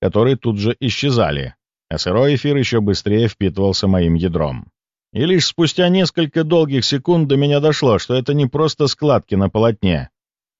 которые тут же исчезали, а сырой эфир еще быстрее впитывался моим ядром. И лишь спустя несколько долгих секунд до меня дошло, что это не просто складки на полотне,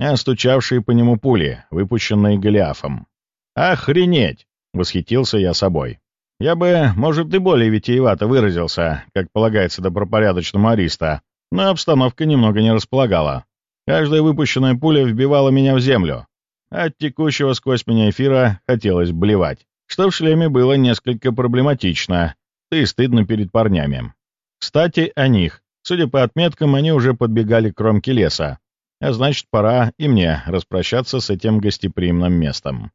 а стучавшие по нему пули, выпущенные Голиафом. «Охренеть!» — восхитился я собой. Я бы, может, и более витиевато выразился, как полагается добропорядочному ариста, но обстановка немного не располагала. Каждая выпущенная пуля вбивала меня в землю. От текущего сквозь меня эфира хотелось блевать, что в шлеме было несколько проблематично, да и стыдно перед парнями. Кстати, о них. Судя по отметкам, они уже подбегали к кромке леса, а значит, пора и мне распрощаться с этим гостеприимным местом.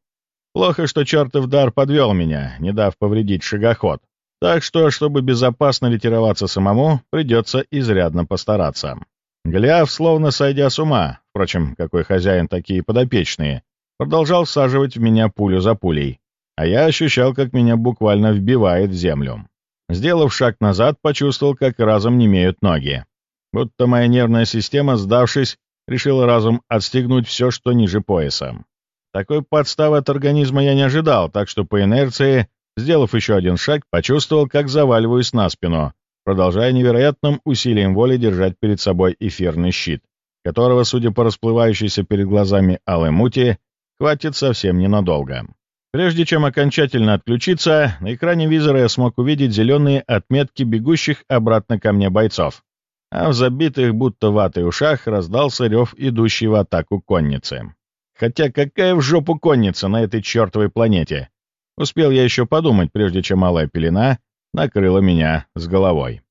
Плохо, что чертов дар подвел меня, не дав повредить шагоход. Так что, чтобы безопасно ретироваться самому, придется изрядно постараться. Голиаф, словно сойдя с ума, впрочем, какой хозяин такие подопечные, продолжал всаживать в меня пулю за пулей, а я ощущал, как меня буквально вбивает в землю. Сделав шаг назад, почувствовал, как разом немеют ноги. Будто моя нервная система, сдавшись, решила разум отстегнуть все, что ниже пояса. Такой подставы от организма я не ожидал, так что по инерции, сделав еще один шаг, почувствовал, как заваливаюсь на спину, продолжая невероятным усилием воли держать перед собой эфирный щит, которого, судя по расплывающейся перед глазами алой мути, хватит совсем ненадолго. Прежде чем окончательно отключиться, на экране визора я смог увидеть зеленые отметки бегущих обратно ко мне бойцов, а в забитых будто ватой ушах раздался рев идущей в атаку конницы. Хотя какая в жопу конница на этой чертовой планете? Успел я еще подумать, прежде чем малая пелена накрыла меня с головой.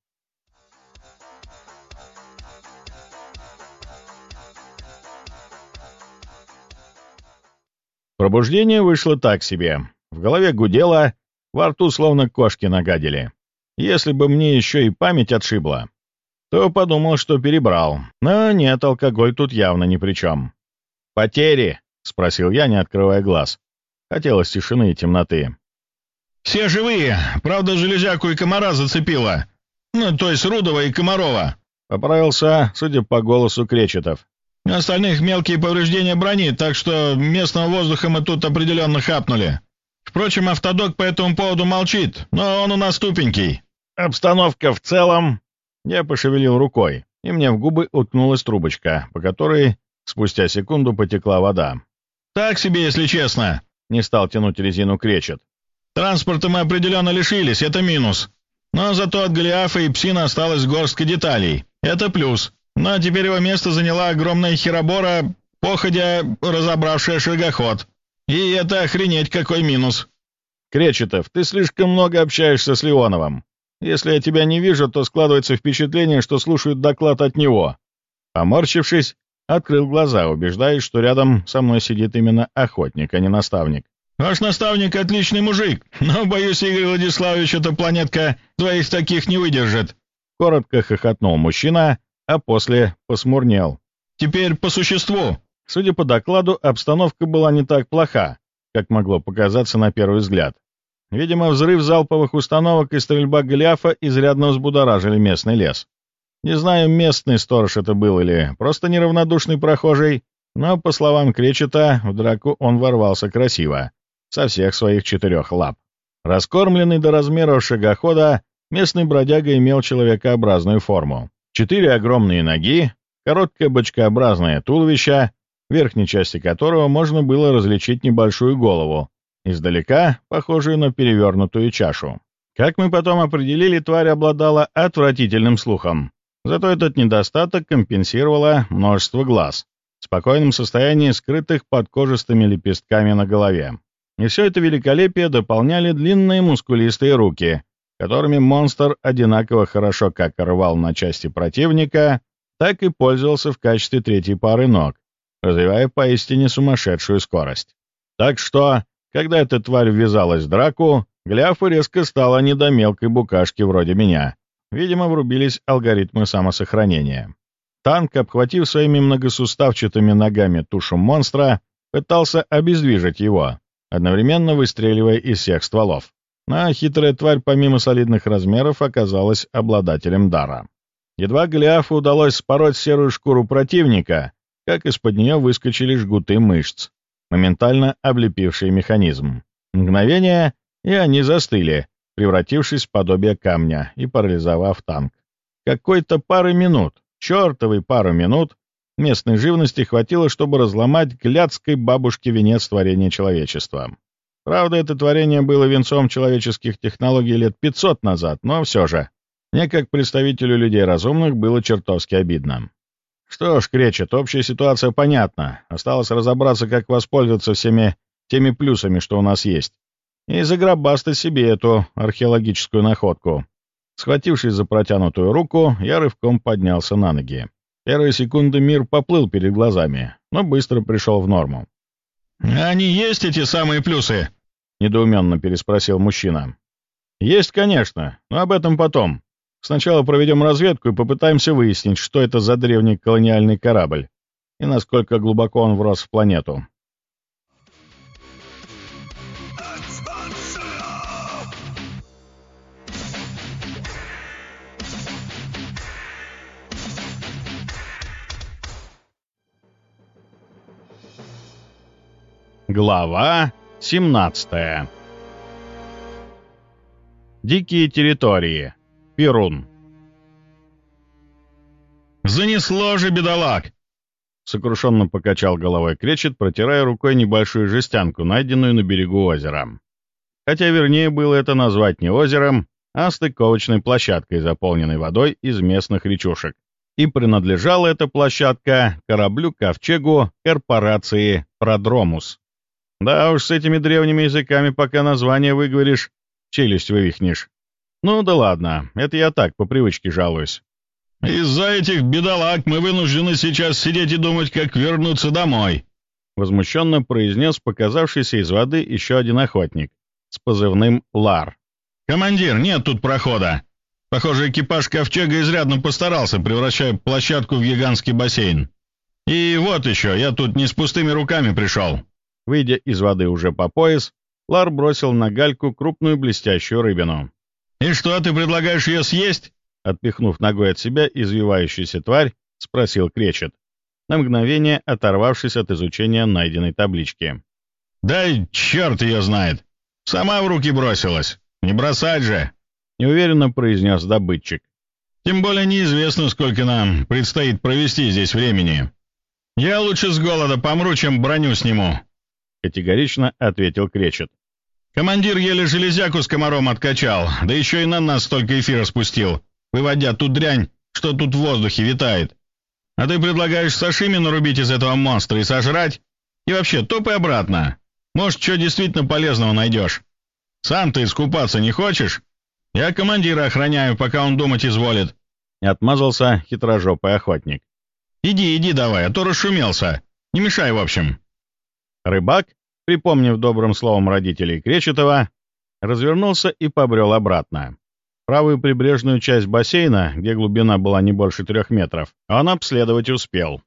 Пробуждение вышло так себе. В голове гудело, во рту словно кошки нагадили. Если бы мне еще и память отшибла, то подумал, что перебрал. Но нет, алкоголь тут явно ни при чем. «Потери!» — спросил я, не открывая глаз. Хотелось тишины и темноты. «Все живые. Правда, железяку и комара зацепило. Ну, то есть Рудова и Комарова». Поправился, судя по голосу Кречетов. «Остальных мелкие повреждения брони, так что местного воздуха мы тут определенно хапнули. Впрочем, автодок по этому поводу молчит, но он у нас тупенький». «Обстановка в целом...» Я пошевелил рукой, и мне в губы уткнулась трубочка, по которой Спустя секунду потекла вода. «Так себе, если честно!» — не стал тянуть резину кречет. «Транспорта мы определенно лишились, это минус. Но зато от Голиафа и Псина осталось горстка деталей. Это плюс. Но теперь его место заняла огромная херобора, походя разобравшая шагоход. И это охренеть какой минус!» «Кречетов, ты слишком много общаешься с Леоновым. Если я тебя не вижу, то складывается впечатление, что слушают доклад от него». Поморщившись, Открыл глаза, убеждаясь, что рядом со мной сидит именно охотник, а не наставник. «Ваш наставник — отличный мужик, но, боюсь, Игорь Владиславович, эта планетка двоих таких не выдержит». Коротко хохотнул мужчина, а после посмурнел. «Теперь по существу». Судя по докладу, обстановка была не так плоха, как могло показаться на первый взгляд. Видимо, взрыв залповых установок и стрельба Голиафа изрядно взбудоражили местный лес. Не знаю, местный сторож это был или просто неравнодушный прохожий, но, по словам Кречета, в драку он ворвался красиво, со всех своих четырех лап. Раскормленный до размеров шагохода, местный бродяга имел человекообразную форму. Четыре огромные ноги, короткое бочкообразное туловище, в верхней части которого можно было различить небольшую голову, издалека похожую на перевернутую чашу. Как мы потом определили, тварь обладала отвратительным слухом, Зато этот недостаток компенсировало множество глаз, в спокойном состоянии скрытых под кожистыми лепестками на голове. И все это великолепие дополняли длинные мускулистые руки, которыми монстр одинаково хорошо как рвал на части противника, так и пользовался в качестве третьей пары ног, развивая поистине сумасшедшую скорость. Так что, когда эта тварь ввязалась в драку, Гляфу резко стало не до мелкой букашки вроде меня, Видимо, врубились алгоритмы самосохранения. Танк, обхватив своими многосуставчатыми ногами тушу монстра, пытался обездвижить его, одновременно выстреливая из всех стволов. Но хитрая тварь, помимо солидных размеров, оказалась обладателем дара. Едва Голиафу удалось спороть серую шкуру противника, как из-под нее выскочили жгуты мышц, моментально облепившие механизм. Мгновение, и они застыли, превратившись в подобие камня и парализовав танк. Какой-то пары минут, чертовой пару минут, местной живности хватило, чтобы разломать глядской бабушке венец творения человечества. Правда, это творение было венцом человеческих технологий лет 500 назад, но все же. Мне, как представителю людей разумных, было чертовски обидно. Что ж, Кречет, общая ситуация понятна. Осталось разобраться, как воспользоваться всеми теми плюсами, что у нас есть. И загробастать себе эту археологическую находку. Схватившись за протянутую руку, я рывком поднялся на ноги. Первые секунды мир поплыл перед глазами, но быстро пришел в норму. «Они есть, эти самые плюсы?» — недоуменно переспросил мужчина. «Есть, конечно, но об этом потом. Сначала проведем разведку и попытаемся выяснить, что это за древний колониальный корабль и насколько глубоко он врос в планету. Глава 17 Дикие территории. Перун. «Занесло же, бедолаг!» Сокрушенно покачал головой кречет, протирая рукой небольшую жестянку, найденную на берегу озера. Хотя вернее было это назвать не озером, а стыковочной площадкой, заполненной водой из местных речушек. И принадлежала эта площадка кораблю-ковчегу корпорации «Продромус». Да уж, с этими древними языками пока название выговоришь, челюсть вывихнешь. Ну да ладно, это я так, по привычке жалуюсь. «Из-за этих бедолаг мы вынуждены сейчас сидеть и думать, как вернуться домой», — возмущенно произнес показавшийся из воды еще один охотник с позывным «Лар». «Командир, нет тут прохода. Похоже, экипаж Ковчега изрядно постарался, превращая площадку в гигантский бассейн. И вот еще, я тут не с пустыми руками пришел». Выйдя из воды уже по пояс, Лар бросил на гальку крупную блестящую рыбину. «И что, ты предлагаешь ее съесть?» Отпихнув ногой от себя извивающуюся тварь, спросил Кречет, на мгновение оторвавшись от изучения найденной таблички. «Да черт ее знает! Сама в руки бросилась! Не бросать же!» — неуверенно произнес добытчик. «Тем более неизвестно, сколько нам предстоит провести здесь времени. Я лучше с голода помру, чем броню сниму!» — категорично ответил Кречет. Командир еле железяку с комаром откачал, да еще и на нас столько эфира спустил, выводя ту дрянь, что тут в воздухе витает. А ты предлагаешь сашими нарубить из этого монстра и сожрать? И вообще, топай обратно. Может, что действительно полезного найдешь. Сам ты искупаться не хочешь? Я командира охраняю, пока он думать изволит. И отмазался хитрожопый охотник. Иди, иди давай, а то расшумелся. Не мешай, в общем. Рыбак припомнив добрым словом родителей Кречетова, развернулся и побрел обратно. Правую прибрежную часть бассейна, где глубина была не больше трех метров, он обследовать успел.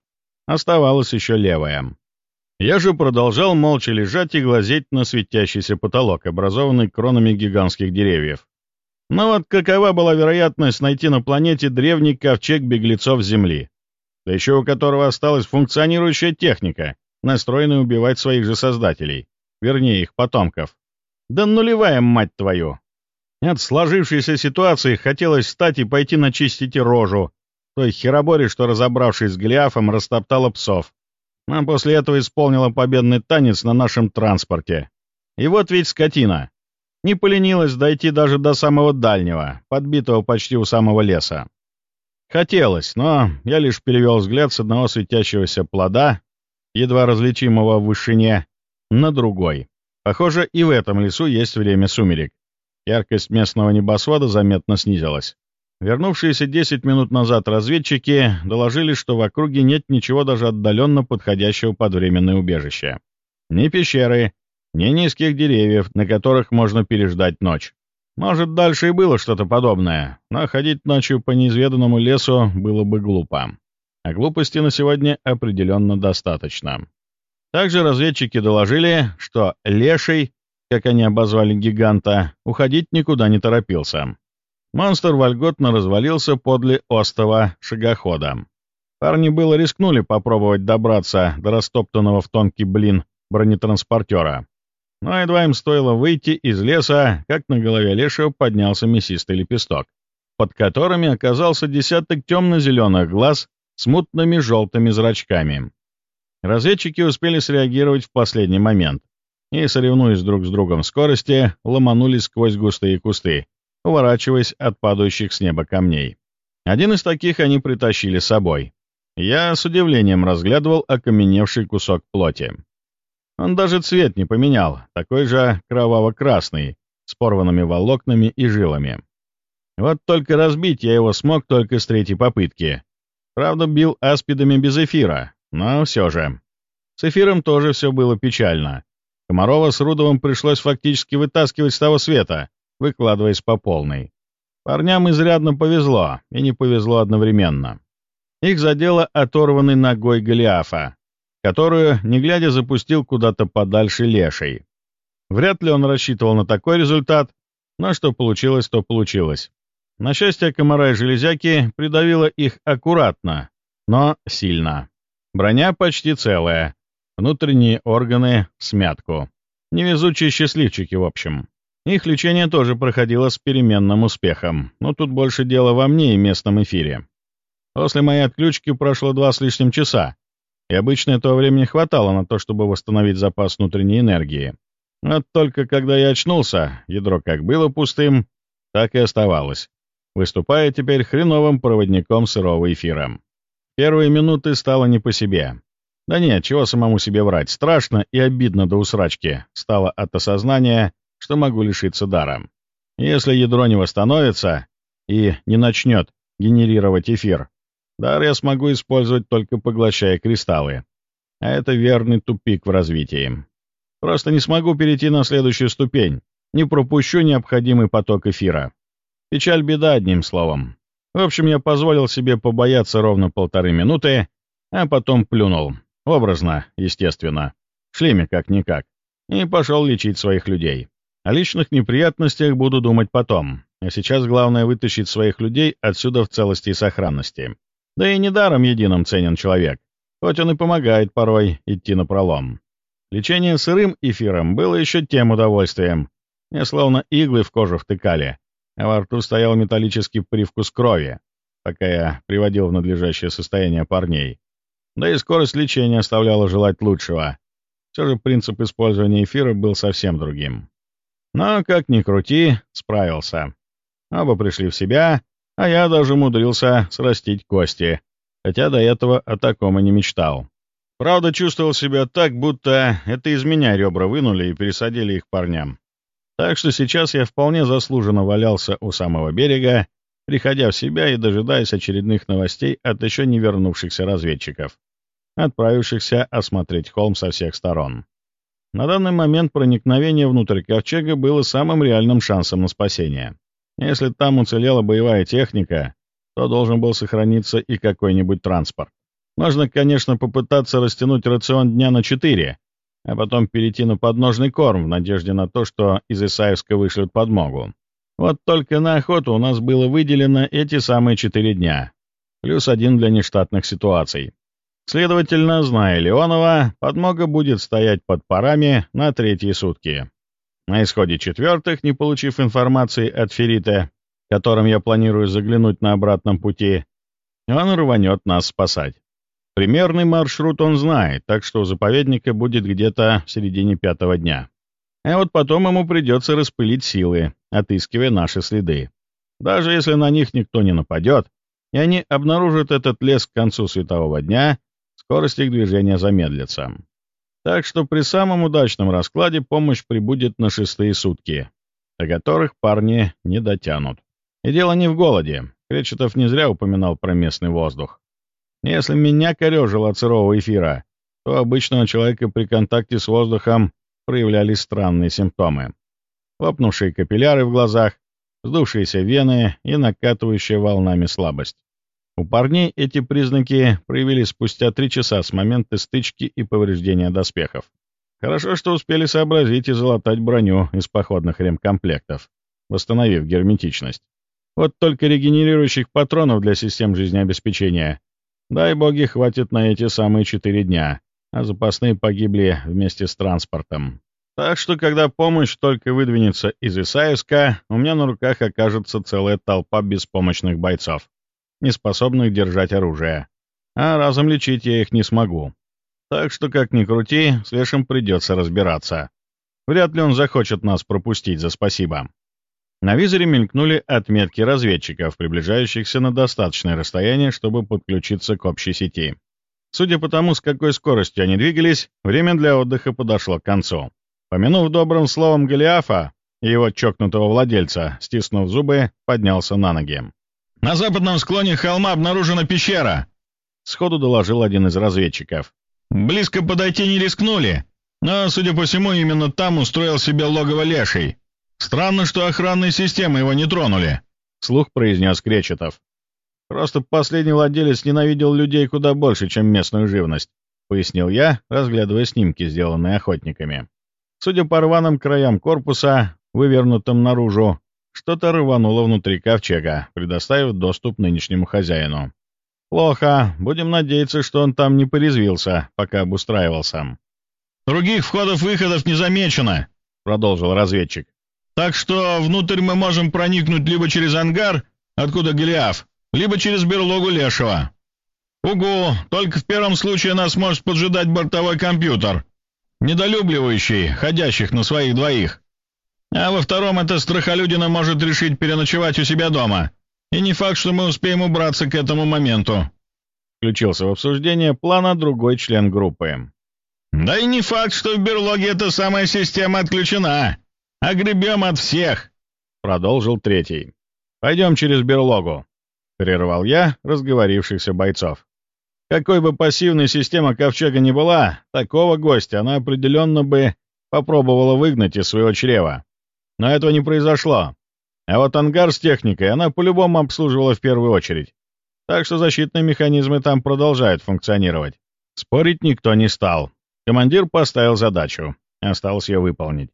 Оставалась еще левая. Я же продолжал молча лежать и глазеть на светящийся потолок, образованный кронами гигантских деревьев. Но вот какова была вероятность найти на планете древний ковчег беглецов Земли, да еще у которого осталась функционирующая техника, настроенный убивать своих же создателей, вернее, их потомков. Да нулевая, мать твою! От сложившейся ситуации хотелось встать и пойти начистить рожу той хероборе, что, разобравшись с Голиафом, растоптала псов. А после этого исполнила победный танец на нашем транспорте. И вот ведь скотина. Не поленилась дойти даже до самого дальнего, подбитого почти у самого леса. Хотелось, но я лишь перевел взгляд с одного светящегося плода едва различимого в вышине, на другой. Похоже, и в этом лесу есть время сумерек. Яркость местного небосвода заметно снизилась. Вернувшиеся 10 минут назад разведчики доложили, что в округе нет ничего даже отдаленно подходящего под временное убежище. Ни пещеры, ни низких деревьев, на которых можно переждать ночь. Может, дальше и было что-то подобное, но ходить ночью по неизведанному лесу было бы глупо а глупости на сегодня определенно достаточно. Также разведчики доложили, что Леший, как они обозвали гиганта, уходить никуда не торопился. Монстр вольготно развалился подле остова шагохода. Парни было рискнули попробовать добраться до растоптанного в тонкий блин бронетранспортера. Но едва им стоило выйти из леса, как на голове лешего поднялся мясистый лепесток, под которыми оказался десяток темно-зеленых глаз с мутными желтыми зрачками. Разведчики успели среагировать в последний момент и, соревнуясь друг с другом в скорости, ломанулись сквозь густые кусты, уворачиваясь от падающих с неба камней. Один из таких они притащили с собой. Я с удивлением разглядывал окаменевший кусок плоти. Он даже цвет не поменял, такой же кроваво-красный, с порванными волокнами и жилами. Вот только разбить я его смог только с третьей попытки. Правда, бил аспидами без эфира, но все же. С эфиром тоже все было печально. Комарова с Рудовым пришлось фактически вытаскивать с того света, выкладываясь по полной. Парням изрядно повезло, и не повезло одновременно. Их задело оторванной ногой Голиафа, которую, не глядя, запустил куда-то подальше леший. Вряд ли он рассчитывал на такой результат, но что получилось, то получилось. На счастье, комара и железяки придавило их аккуратно, но сильно. Броня почти целая, внутренние органы — смятку. Невезучие счастливчики, в общем. Их лечение тоже проходило с переменным успехом, но тут больше дело во мне и местном эфире. После моей отключки прошло два с лишним часа, и обычно этого времени хватало на то, чтобы восстановить запас внутренней энергии. Вот только когда я очнулся, ядро как было пустым, так и оставалось, выступая теперь хреновым проводником сырого эфира. Первые минуты стало не по себе. Да нет, чего самому себе врать, страшно и обидно до усрачки стало от осознания, что могу лишиться дара. Если ядро не восстановится и не начнет генерировать эфир, дар я смогу использовать только поглощая кристаллы. А это верный тупик в развитии. Просто не смогу перейти на следующую ступень, не пропущу необходимый поток эфира. Печаль беда, одним словом. В общем, я позволил себе побояться ровно полторы минуты, а потом плюнул. Образно, естественно. Шлеме как-никак. И пошел лечить своих людей. О личных неприятностях буду думать потом, а сейчас главное вытащить своих людей отсюда в целости и сохранности. Да и недаром единым ценен человек, хоть он и помогает порой идти на пролом. Лечение сырым эфиром было еще тем удовольствием. Мне словно иглы в кожу втыкали, а во рту стоял металлический привкус крови, пока я приводил в надлежащее состояние парней. Да и скорость лечения оставляла желать лучшего. Все же принцип использования эфира был совсем другим. Но, как ни крути, справился. Оба пришли в себя, а я даже умудрился срастить кости, хотя до этого о таком и не мечтал. Правда, чувствовал себя так, будто это из меня ребра вынули и пересадили их парням. Так что сейчас я вполне заслуженно валялся у самого берега, приходя в себя и дожидаясь очередных новостей от еще не вернувшихся разведчиков, отправившихся осмотреть холм со всех сторон. На данный момент проникновение внутрь ковчега было самым реальным шансом на спасение. Если там уцелела боевая техника, то должен был сохраниться и какой-нибудь транспорт. Можно, конечно, попытаться растянуть рацион дня на 4, а потом перейти на подножный корм в надежде на то, что из Исаевска вышлют подмогу. Вот только на охоту у нас было выделено эти самые 4 дня, плюс один для нештатных ситуаций. Следовательно, зная Леонова, подмога будет стоять под парами на третьи сутки. На исходе четвертых, не получив информации от Ферита, которым я планирую заглянуть на обратном пути, он рванет нас спасать. Примерный маршрут он знает, так что у заповедника будет где-то в середине пятого дня. А вот потом ему придется распылить силы, отыскивая наши следы. Даже если на них никто не нападет, и они обнаружат этот лес к концу светового дня, скорость их движения замедлится. Так что при самом удачном раскладе помощь прибудет на шестые сутки, до которых парни не дотянут. И дело не в голоде. Кречетов не зря упоминал про местный воздух. Если меня корежило от сырого эфира, то обычного человека при контакте с воздухом проявлялись странные симптомы. Лопнувшие капилляры в глазах, сдувшиеся вены и накатывающая волнами слабость. У парней эти признаки проявились спустя три часа с момента стычки и повреждения доспехов. Хорошо, что успели сообразить и залатать броню из походных ремкомплектов, восстановив герметичность. Вот только регенерирующих патронов для систем жизнеобеспечения, дай боги, хватит на эти самые четыре дня, а запасные погибли вместе с транспортом. Так что, когда помощь только выдвинется из Исаевска, у меня на руках окажется целая толпа беспомощных бойцов, не способных держать оружие. А разом лечить я их не смогу. Так что, как ни крути, с Лешим придется разбираться. Вряд ли он захочет нас пропустить за спасибо. На визоре мелькнули отметки разведчиков, приближающихся на достаточное расстояние, чтобы подключиться к общей сети. Судя по тому, с какой скоростью они двигались, время для отдыха подошло к концу. Помянув добрым словом Голиафа и его чокнутого владельца, стиснув зубы, поднялся на ноги. «На западном склоне холма обнаружена пещера!» — сходу доложил один из разведчиков. «Близко подойти не рискнули, но, судя по всему, именно там устроил себе логово леший. Странно, что охранные системы его не тронули», — слух произнес Кречетов. «Просто последний владелец ненавидел людей куда больше, чем местную живность», — пояснил я, разглядывая снимки, сделанные охотниками. Судя по рваным краям корпуса, вывернутым наружу, что-то рвануло внутри ковчега, предоставив доступ нынешнему хозяину. «Плохо. Будем надеяться, что он там не порезвился, пока обустраивался». «Других входов-выходов не замечено», — продолжил разведчик. Так что внутрь мы можем проникнуть либо через ангар, откуда Голиаф, либо через берлогу Лешего. Угу, только в первом случае нас может поджидать бортовой компьютер, недолюбливающий ходящих на своих двоих. А во втором эта страхолюдина может решить переночевать у себя дома. И не факт, что мы успеем убраться к этому моменту. Включился в обсуждение плана другой член группы. Да и не факт, что в берлоге эта самая система отключена. Огребем от всех!» — продолжил третий. «Пойдем через берлогу», — прервал я разговорившихся бойцов. Какой бы пассивной система Ковчега ни была, такого гостя она определенно бы попробовала выгнать из своего чрева. Но этого не произошло. А вот ангар с техникой она по-любому обслуживала в первую очередь. Так что защитные механизмы там продолжают функционировать. Спорить никто не стал. Командир поставил задачу. Осталось ее выполнить.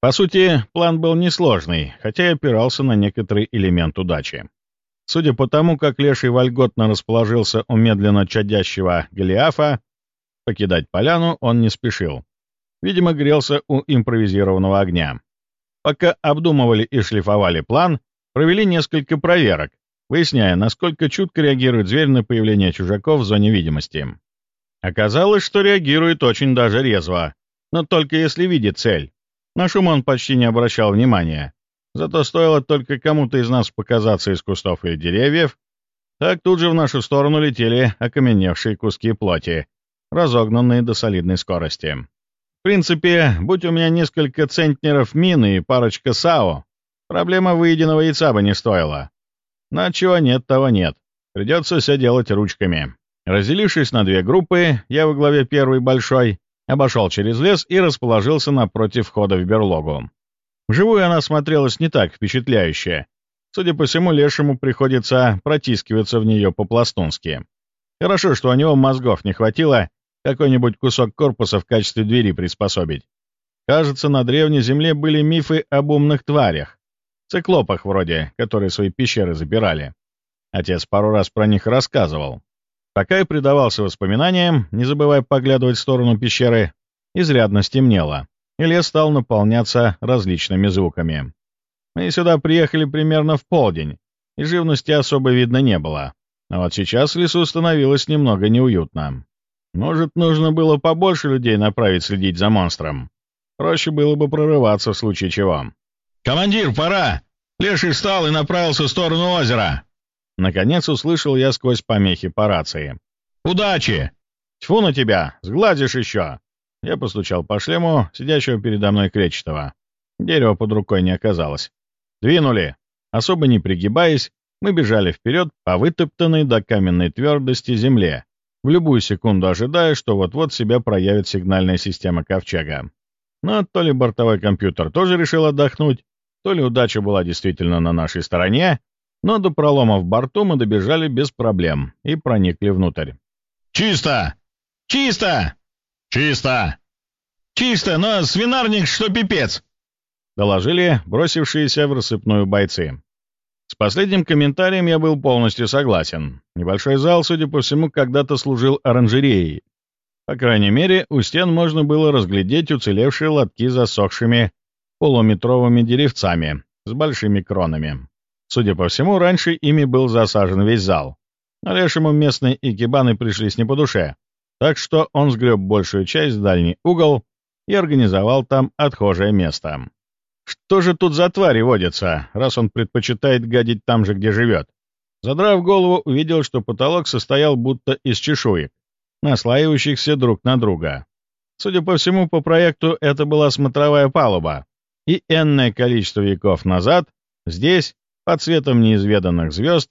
По сути, план был несложный, хотя и опирался на некоторый элемент удачи. Судя по тому, как Леший вольготно расположился у медленно чадящего Голиафа, покидать поляну он не спешил. Видимо, грелся у импровизированного огня. Пока обдумывали и шлифовали план, провели несколько проверок, выясняя, насколько чутко реагирует зверь на появление чужаков в зоне видимости. Оказалось, что реагирует очень даже резво, но только если видит цель. На шум он почти не обращал внимания. Зато стоило только кому-то из нас показаться из кустов или деревьев, так тут же в нашу сторону летели окаменевшие куски плоти, разогнанные до солидной скорости. В принципе, будь у меня несколько центнеров мины и парочка САО, проблема выеденного яйца бы не стоила. Но чего нет, того нет. Придется все делать ручками. Разделившись на две группы, я во главе первой большой, обошел через лес и расположился напротив входа в берлогу. Вживую она смотрелась не так впечатляюще. Судя по всему, лешему приходится протискиваться в нее по-пластунски. Хорошо, что у него мозгов не хватило какой-нибудь кусок корпуса в качестве двери приспособить. Кажется, на древней земле были мифы об умных тварях. Циклопах вроде, которые свои пещеры забирали. Отец пару раз про них рассказывал. Пока я предавался воспоминаниям, не забывая поглядывать в сторону пещеры, изрядно стемнело, и лес стал наполняться различными звуками. Мы сюда приехали примерно в полдень, и живности особо видно не было. А вот сейчас в лесу становилось немного неуютно. Может, нужно было побольше людей направить следить за монстром? Проще было бы прорываться в случае чего. «Командир, пора!» Леший встал и направился в сторону озера. Наконец услышал я сквозь помехи по рации. «Удачи!» «Тьфу на тебя! Сгладишь еще!» Я постучал по шлему, сидящего передо мной Кречетова. Дерева под рукой не оказалось. «Двинули!» Особо не пригибаясь, мы бежали вперед по вытоптанной до каменной твердости земле, в любую секунду ожидая, что вот-вот себя проявит сигнальная система ковчега. Но то ли бортовой компьютер тоже решил отдохнуть, то ли удача была действительно на нашей стороне, но до пролома в борту мы добежали без проблем и проникли внутрь. «Чисто! Чисто! Чисто! Чисто, но свинарник что пипец!» Доложили бросившиеся в рассыпную бойцы. С последним комментарием я был полностью согласен. Небольшой зал, судя по всему, когда-то служил оранжереей. По крайней мере, у стен можно было разглядеть уцелевшие лотки засохшими полуметровыми деревцами с большими кронами. Судя по всему, раньше ими был засажен весь зал. Но лешему местные икебаны пришлись не по душе, так что он сгреб большую часть в дальний угол и организовал там отхожее место. Что же тут за твари водятся, раз он предпочитает гадить там же, где живет? Задрав голову, увидел, что потолок состоял будто из чешуек, наслаивающихся друг на друга. Судя по всему, по проекту это была смотровая палуба, и энное количество веков назад здесь, под светом неизведанных звезд,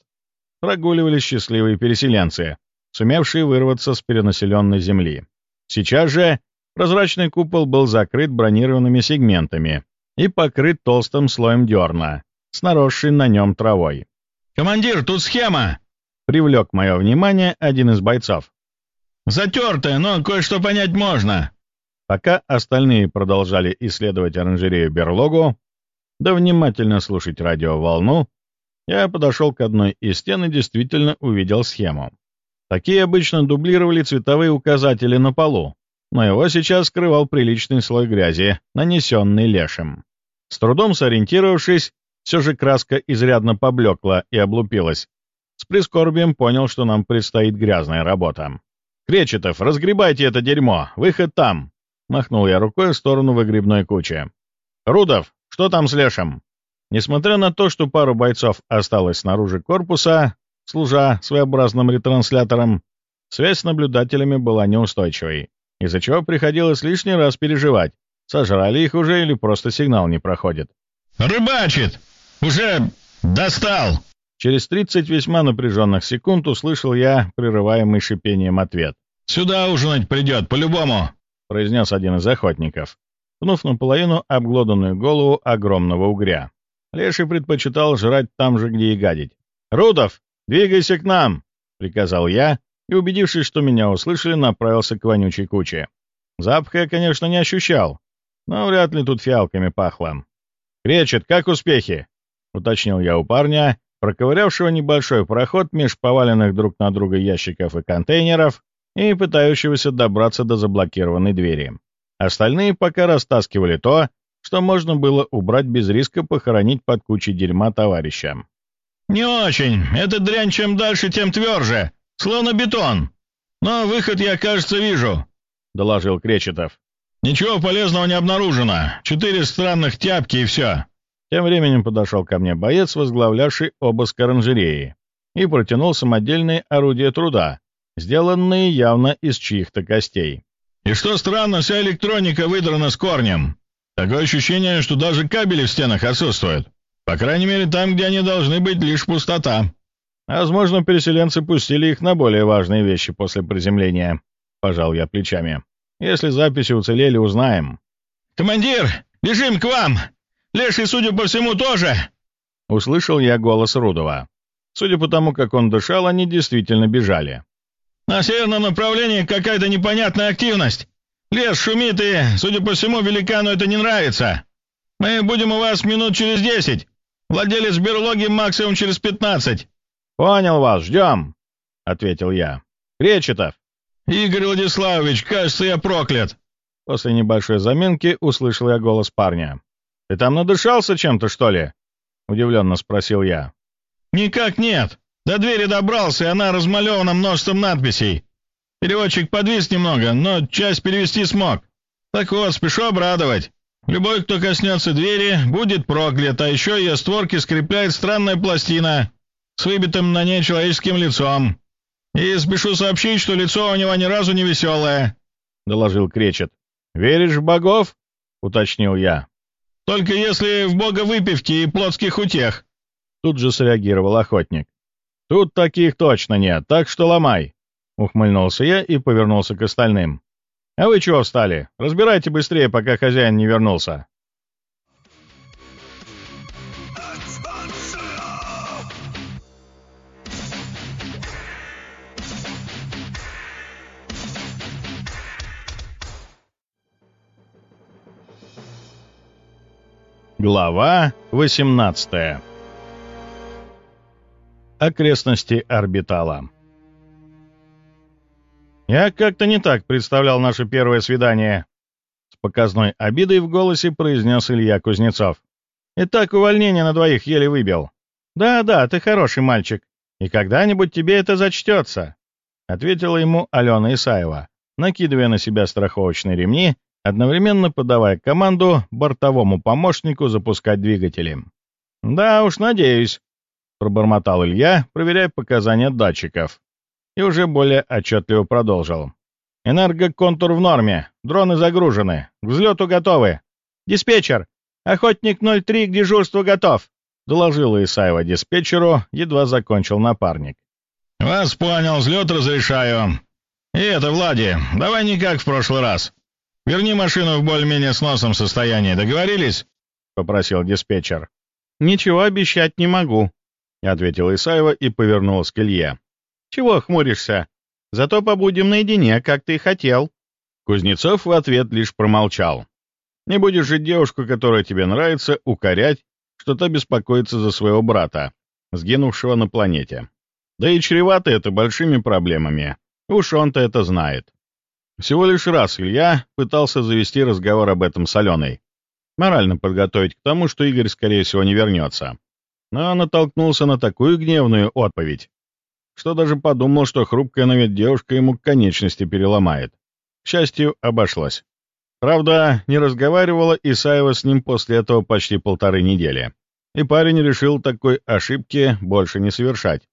прогуливались счастливые переселенцы, сумевшие вырваться с перенаселенной земли. Сейчас же прозрачный купол был закрыт бронированными сегментами и покрыт толстым слоем дерна, с наросшей на нем травой. «Командир, тут схема!» — привлек мое внимание один из бойцов. «Затертая, но кое-что понять можно!» Пока остальные продолжали исследовать оранжерею-берлогу, да внимательно слушать радиоволну, я подошел к одной из стен и действительно увидел схему. Такие обычно дублировали цветовые указатели на полу, но его сейчас скрывал приличный слой грязи, нанесенный лешим. С трудом сориентировавшись, все же краска изрядно поблекла и облупилась. С прискорбием понял, что нам предстоит грязная работа. «Кречетов, разгребайте это дерьмо! Выход там!» Махнул я рукой в сторону выгребной кучи. «Рудов, что там с Лешем?» Несмотря на то, что пару бойцов осталось снаружи корпуса, служа своеобразным ретранслятором, связь с наблюдателями была неустойчивой, из-за чего приходилось лишний раз переживать, сожрали их уже или просто сигнал не проходит. «Рыбачит! Уже достал!» Через 30 весьма напряженных секунд услышал я прерываемый шипением ответ. «Сюда ужинать придет, по-любому!» — произнес один из охотников, пнув наполовину обглоданную голову огромного угря. Леший предпочитал жрать там же, где и гадить. «Рудов, двигайся к нам!» — приказал я, и, убедившись, что меня услышали, направился к вонючей куче. Запаха я, конечно, не ощущал, но вряд ли тут фиалками пахло. «Кречет, как успехи?» — уточнил я у парня, проковырявшего небольшой проход меж поваленных друг на друга ящиков и контейнеров, и пытающегося добраться до заблокированной двери. Остальные пока растаскивали то, что можно было убрать без риска похоронить под кучей дерьма товарища. «Не очень. Эта дрянь чем дальше, тем тверже. Словно бетон. Но выход я, кажется, вижу», — доложил Кречетов. «Ничего полезного не обнаружено. Четыре странных тяпки и все». Тем временем подошел ко мне боец, возглавлявший обыск оранжереи, и протянул самодельные орудия труда, сделанные явно из чьих-то костей. «И что странно, вся электроника выдрана с корнем. Такое ощущение, что даже кабели в стенах отсутствуют. По крайней мере, там, где они должны быть, лишь пустота». «Возможно, переселенцы пустили их на более важные вещи после приземления», — пожал я плечами. «Если записи уцелели, узнаем». «Командир, бежим к вам! Леший, судя по всему, тоже!» Услышал я голос Рудова. Судя по тому, как он дышал, они действительно бежали. На северном направлении какая-то непонятная активность. Лес шумит, и, судя по всему, великану это не нравится. Мы будем у вас минут через десять. Владелец берлоги максимум через пятнадцать». «Понял вас, ждем», — ответил я. «Кречетов». «Игорь Владиславович, кажется, я проклят». После небольшой заминки услышал я голос парня. «Ты там надышался чем-то, что ли?» — удивленно спросил я. «Никак нет. До двери добрался, и она размалевана множеством надписей. Переводчик подвис немного, но часть перевести смог. Так вот, спешу обрадовать. Любой, кто коснется двери, будет проклят, а еще ее створки скрепляет странная пластина с выбитым на ней человеческим лицом. И спешу сообщить, что лицо у него ни разу не веселое», — доложил Кречет. «Веришь в богов?» — уточнил я. «Только если в бога выпивки и плотских утех», — тут же среагировал охотник. «Тут таких точно нет, так что ломай!» Ухмыльнулся я и повернулся к остальным. «А вы чего встали? Разбирайте быстрее, пока хозяин не вернулся!» Глава 18 Окрестности орбитала. «Я как-то не так представлял наше первое свидание», — с показной обидой в голосе произнес Илья Кузнецов. «И так увольнение на двоих еле выбил. Да-да, ты хороший мальчик, и когда-нибудь тебе это зачтется», — ответила ему Алена Исаева, накидывая на себя страховочные ремни, одновременно подавая команду бортовому помощнику запускать двигатели. «Да уж, надеюсь», — пробормотал Илья, проверяя показания датчиков и уже более отчетливо продолжил. «Энергоконтур в норме, дроны загружены, к взлету готовы. Диспетчер, охотник 03 к дежурству готов», — доложила Исаева диспетчеру, едва закончил напарник. «Вас понял, взлет разрешаю. И это, Влади, давай не как в прошлый раз. Верни машину в более-менее сносном состоянии, договорились?» — попросил диспетчер. «Ничего обещать не могу», — ответила Исаева и повернулась к Илье. Чего хмуришься? Зато побудем наедине, как ты и хотел». Кузнецов в ответ лишь промолчал. «Не будешь же девушку, которая тебе нравится, укорять, что та беспокоится за своего брата, сгинувшего на планете. Да и чревато это большими проблемами. Уж он-то это знает». Всего лишь раз Илья пытался завести разговор об этом с Аленой. Морально подготовить к тому, что Игорь, скорее всего, не вернется. Но натолкнулся на такую гневную отповедь, что даже подумал, что хрупкая на вид девушка ему конечности переломает. К счастью, обошлось. Правда, не разговаривала Исаева с ним после этого почти полторы недели. И парень решил такой ошибки больше не совершать.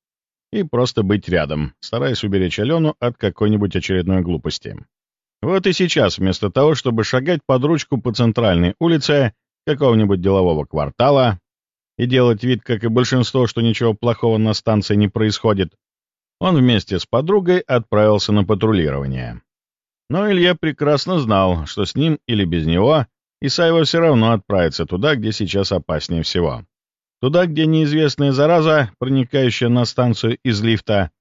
И просто быть рядом, стараясь уберечь Алену от какой-нибудь очередной глупости. Вот и сейчас, вместо того, чтобы шагать под ручку по центральной улице какого-нибудь делового квартала и делать вид, как и большинство, что ничего плохого на станции не происходит, он вместе с подругой отправился на патрулирование. Но Илья прекрасно знал, что с ним или без него Исаева все равно отправится туда, где сейчас опаснее всего. Туда, где неизвестная зараза, проникающая на станцию из лифта,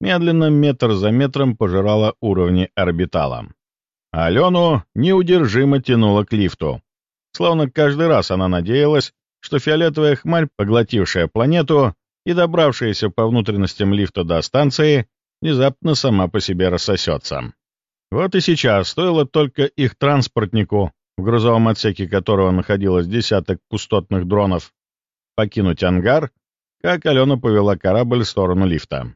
медленно метр за метром пожирала уровни орбитала. А Алену неудержимо тянуло к лифту. Словно каждый раз она надеялась, что фиолетовая хмарь, поглотившая планету, и добравшаяся по внутренностям лифта до станции, внезапно сама по себе рассосется. Вот и сейчас стоило только их транспортнику, в грузовом отсеке которого находилось десяток пустотных дронов, покинуть ангар, как Алена повела корабль в сторону лифта.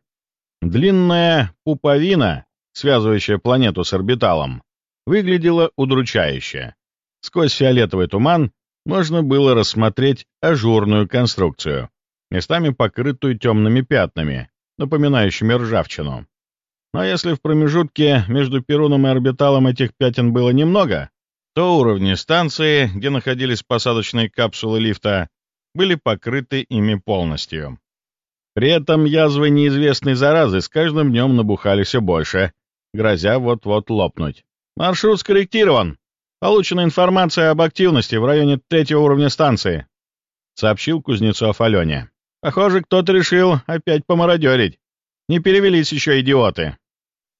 Длинная пуповина, связывающая планету с орбиталом, выглядела удручающе. Сквозь фиолетовый туман можно было рассмотреть ажурную конструкцию, местами покрытую темными пятнами, напоминающими ржавчину. Но если в промежутке между Перуном и орбиталом этих пятен было немного, то уровни станции, где находились посадочные капсулы лифта, были покрыты ими полностью. При этом язвы неизвестной заразы с каждым днем набухали все больше, грозя вот-вот лопнуть. «Маршрут скорректирован. Получена информация об активности в районе третьего уровня станции», — сообщил Кузнецов Алене. Похоже, кто-то решил опять помародерить. Не перевелись еще идиоты.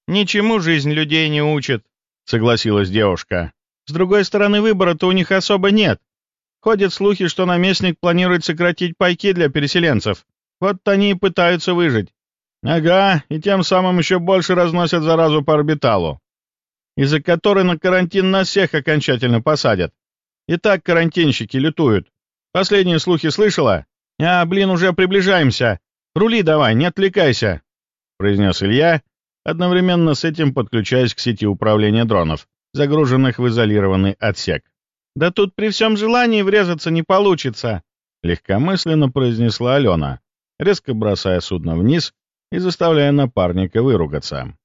«Ничему жизнь людей не учит», — согласилась девушка. «С другой стороны, выбора-то у них особо нет. Ходят слухи, что наместник планирует сократить пайки для переселенцев. Вот они и пытаются выжить. Ага, и тем самым еще больше разносят заразу по орбиталу, из-за которой на карантин нас всех окончательно посадят. И так карантинщики лютуют. Последние слухи слышала? «А, блин, уже приближаемся! Рули давай, не отвлекайся!» — произнес Илья, одновременно с этим подключаясь к сети управления дронов, загруженных в изолированный отсек. «Да тут при всем желании врезаться не получится!» — легкомысленно произнесла Алена, резко бросая судно вниз и заставляя напарника выругаться.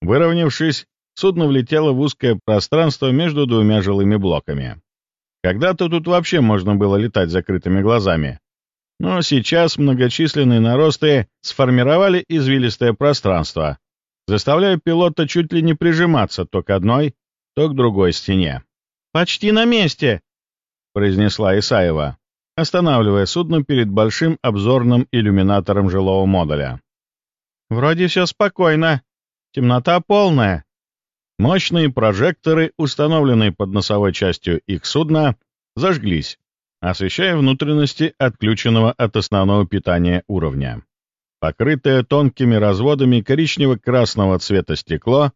Выровнявшись, судно влетело в узкое пространство между двумя жилыми блоками. Когда-то тут вообще можно было летать закрытыми глазами, но сейчас многочисленные наросты сформировали извилистое пространство, заставляя пилота чуть ли не прижиматься то к одной, то к другой стене. «Почти на месте!» — произнесла Исаева, останавливая судно перед большим обзорным иллюминатором жилого модуля. «Вроде все спокойно. Темнота полная». Мощные прожекторы, установленные под носовой частью их судна, зажглись, освещая внутренности отключенного от основного питания уровня. Покрытое тонкими разводами коричнево-красного цвета стекло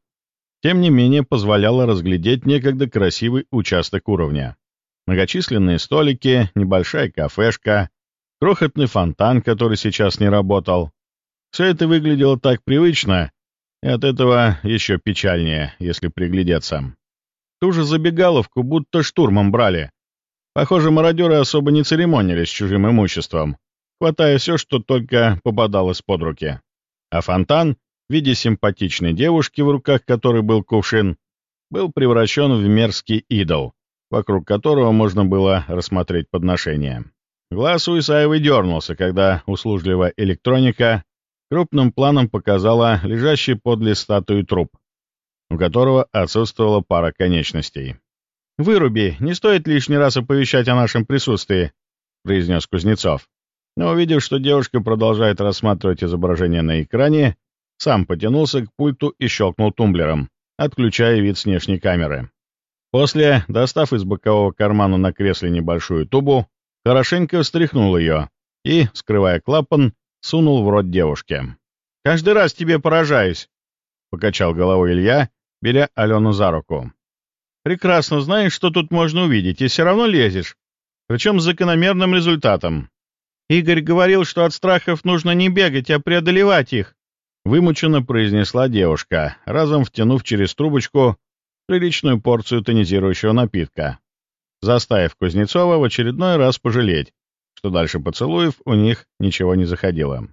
тем не менее позволяла разглядеть некогда красивый участок уровня. Многочисленные столики, небольшая кафешка, крохотный фонтан, который сейчас не работал. Все это выглядело так привычно, и от этого еще печальнее, если приглядеться. Ту же забегаловку будто штурмом брали. Похоже, мародеры особо не церемонились с чужим имуществом, хватая все, что только попадалось под руки. А фонтан в виде симпатичной девушки, в руках которой был кувшин, был превращен в мерзкий идол, вокруг которого можно было рассмотреть подношение. Глаз у Исаевой дернулся, когда услужливая электроника крупным планом показала лежащий подле статуи труп, у которого отсутствовала пара конечностей. «Выруби, не стоит лишний раз оповещать о нашем присутствии», — произнес Кузнецов. Но увидев, что девушка продолжает рассматривать изображение на экране, сам потянулся к пульту и щелкнул тумблером, отключая вид с внешней камеры. После, достав из бокового кармана на кресле небольшую тубу, хорошенько встряхнул ее и, скрывая клапан, сунул в рот девушке. «Каждый раз тебе поражаюсь», — покачал головой Илья, беря Алену за руку. «Прекрасно знаешь, что тут можно увидеть, и все равно лезешь, причем с закономерным результатом. Игорь говорил, что от страхов нужно не бегать, а преодолевать их. Вымученно произнесла девушка, разом втянув через трубочку приличную порцию тонизирующего напитка, заставив Кузнецова в очередной раз пожалеть, что дальше поцелуев у них ничего не заходило.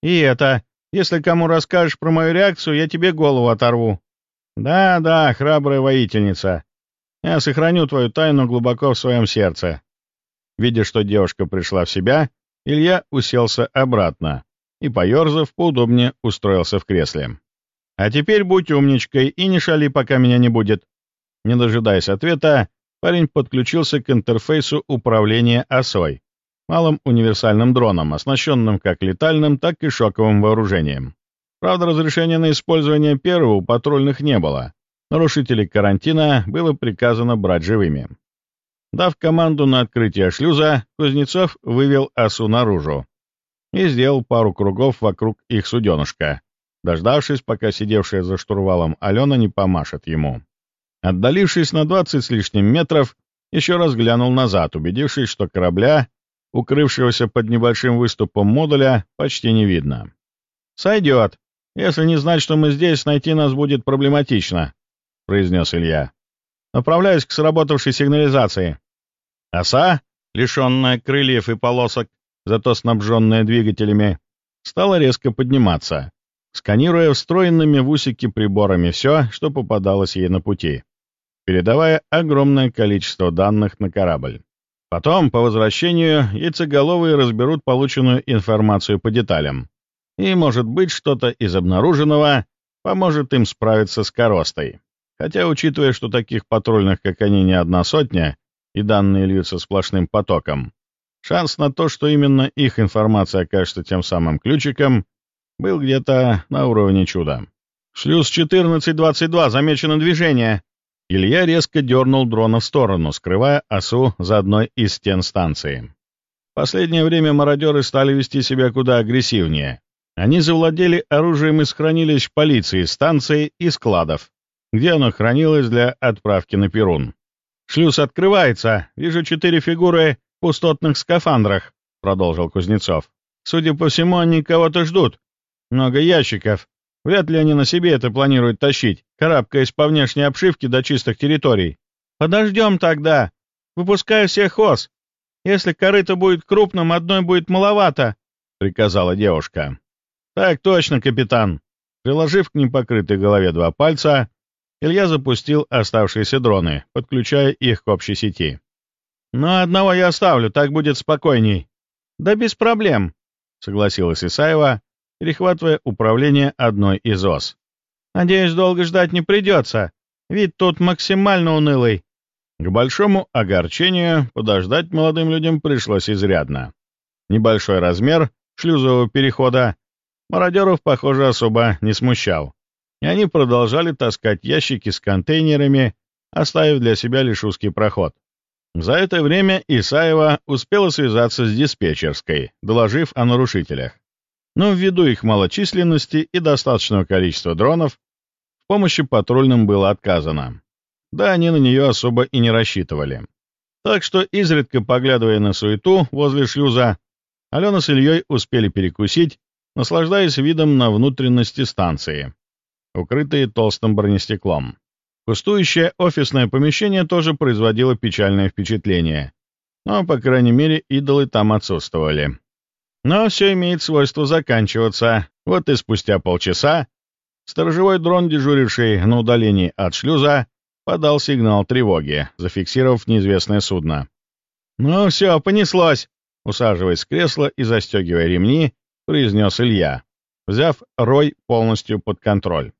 «И это, если кому расскажешь про мою реакцию, я тебе голову оторву». «Да-да, храбрая воительница. Я сохраню твою тайну глубоко в своем сердце». Видя, что девушка пришла в себя, Илья уселся обратно, и, поерзав, поудобнее устроился в кресле. «А теперь будь умничкой и не шали, пока меня не будет». Не дожидаясь ответа, парень подключился к интерфейсу управления осой, малым универсальным дроном, оснащенным как летальным, так и шоковым вооружением. Правда, разрешения на использование первого у патрульных не было. Нарушителей карантина было приказано брать живыми. Дав команду на открытие шлюза, Кузнецов вывел осу наружу, и сделал пару кругов вокруг их суденышка, дождавшись, пока сидевшая за штурвалом Алена не помашет ему. Отдалившись на двадцать с лишним метров, еще раз глянул назад, убедившись, что корабля, укрывшегося под небольшим выступом модуля, почти не видно. «Сойдет. Если не знать, что мы здесь, найти нас будет проблематично», — произнес Илья. «Направляюсь к сработавшей сигнализации». Оса, лишенная крыльев и полосок, зато снабженная двигателями, стала резко подниматься, сканируя встроенными в усики приборами все, что попадалось ей на пути, передавая огромное количество данных на корабль. Потом, по возвращению, яйцеголовые разберут полученную информацию по деталям. И, может быть, что-то из обнаруженного поможет им справиться с коростой. Хотя, учитывая, что таких патрульных, как они, не одна сотня, и данные льются сплошным потоком, Шанс на то, что именно их информация окажется тем самым ключиком, был где-то на уровне чуда. «Шлюз 1422, замечено движение!» Илья резко дернул дрона в сторону, скрывая осу за одной из стен станции. В последнее время мародеры стали вести себя куда агрессивнее. Они завладели оружием из хранилищ полиции, станций и складов, где оно хранилось для отправки на Перун. «Шлюз открывается. Вижу четыре фигуры пустотных скафандрах», — продолжил Кузнецов. «Судя по всему, они кого-то ждут. Много ящиков. Вряд ли они на себе это планируют тащить, карабкаясь по внешней обшивке до чистых территорий. Подождем тогда. Выпускай всех ос. Если корыто будет крупным, одной будет маловато», — приказала девушка. «Так точно, капитан». Приложив к непокрытой голове два пальца, Илья запустил оставшиеся дроны, подключая их к общей сети. «Но одного я оставлю, так будет спокойней». «Да без проблем», — согласилась Исаева, перехватывая управление одной из ос. «Надеюсь, долго ждать не придется. Вид тут максимально унылый». К большому огорчению подождать молодым людям пришлось изрядно. Небольшой размер шлюзового перехода мародеров, похоже, особо не смущал, и они продолжали таскать ящики с контейнерами, оставив для себя лишь узкий проход. За это время Исаева успела связаться с диспетчерской, доложив о нарушителях. Но ввиду их малочисленности и достаточного количества дронов, В помощи патрульным было отказано. Да, они на нее особо и не рассчитывали. Так что, изредка поглядывая на суету возле шлюза, Алена с Ильей успели перекусить, наслаждаясь видом на внутренности станции, укрытые толстым бронестеклом. Пустующее офисное помещение тоже производило печальное впечатление, но, по крайней мере, идолы там отсутствовали. Но все имеет свойство заканчиваться, вот и спустя полчаса сторожевой дрон, дежуривший на удалении от шлюза, подал сигнал тревоги, зафиксировав неизвестное судно. «Ну все, понеслось!» Усаживаясь в кресло и застегивая ремни, произнес Илья, взяв рой полностью под контроль.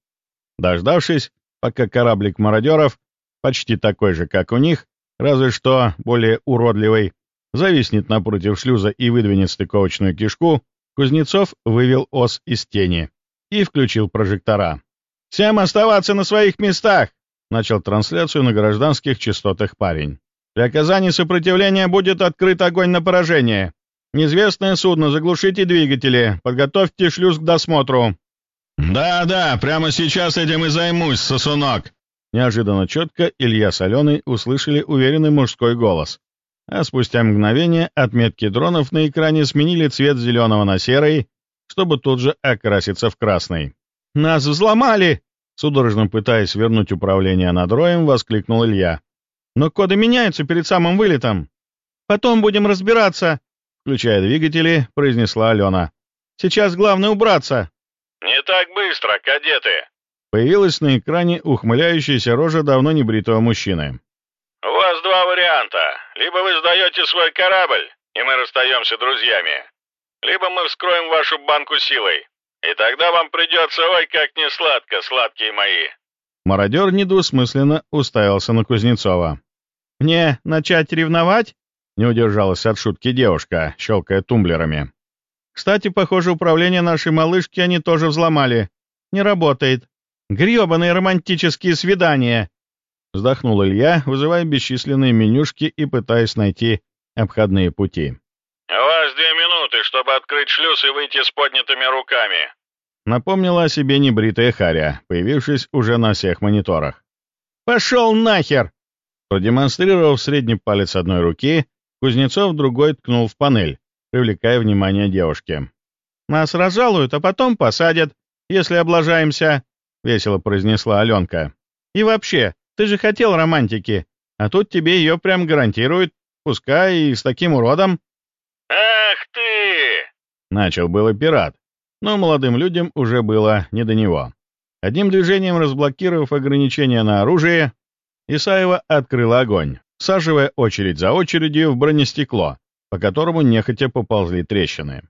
Дождавшись, пока кораблик мародеров, почти такой же, как у них, разве что более уродливый, зависнет напротив шлюза и выдвинет стыковочную кишку, Кузнецов вывел ос из тени и включил прожектора. «Всем оставаться на своих местах!» Начал трансляцию на гражданских частотах парень. «При оказании сопротивления будет открыт огонь на поражение. Неизвестное судно, заглушите двигатели, подготовьте шлюз к досмотру». «Да-да, прямо сейчас этим и займусь, сосунок!» Неожиданно четко Илья с Аленой услышали уверенный мужской голос. А спустя мгновение отметки дронов на экране сменили цвет зеленого на серый, чтобы тут же окраситься в красный. «Нас взломали!» Судорожно пытаясь вернуть управление над роем, воскликнул Илья. «Но коды меняются перед самым вылетом. Потом будем разбираться», — включая двигатели, произнесла Алена. «Сейчас главное убраться». «Не так быстро, кадеты!» Появилась на экране ухмыляющаяся рожа давно небритого мужчины. «У вас два варианта. Либо вы сдаете свой корабль, и мы расстаемся друзьями, либо мы вскроем вашу банку силой. И тогда вам придется, ой, как не сладко, сладкие мои!» Мародер недвусмысленно уставился на Кузнецова. «Мне начать ревновать?» — не удержалась от шутки девушка, щелкая тумблерами. «Кстати, похоже, управление нашей малышки они тоже взломали. Не работает. Гребаные романтические свидания!» Вздохнул Илья, вызывая бесчисленные менюшки и пытаясь найти обходные пути. «У вас две минуты, чтобы открыть шлюз и выйти с поднятыми руками», — напомнила о себе небритая Харя, появившись уже на всех мониторах. «Пошел нахер!» Продемонстрировав средний палец одной руки, Кузнецов другой ткнул в панель, привлекая внимание девушки. «Нас разжалуют, а потом посадят, если облажаемся», — весело произнесла Аленка. «И вообще, ты же хотел романтики, а тут тебе ее прям гарантируют, пускай и с таким уродом». «Ах ты!» — начал было пират, но молодым людям уже было не до него. Одним движением разблокировав ограничения на оружие, Исаева открыла огонь, всаживая очередь за очередью в бронестекло, по которому нехотя поползли трещины.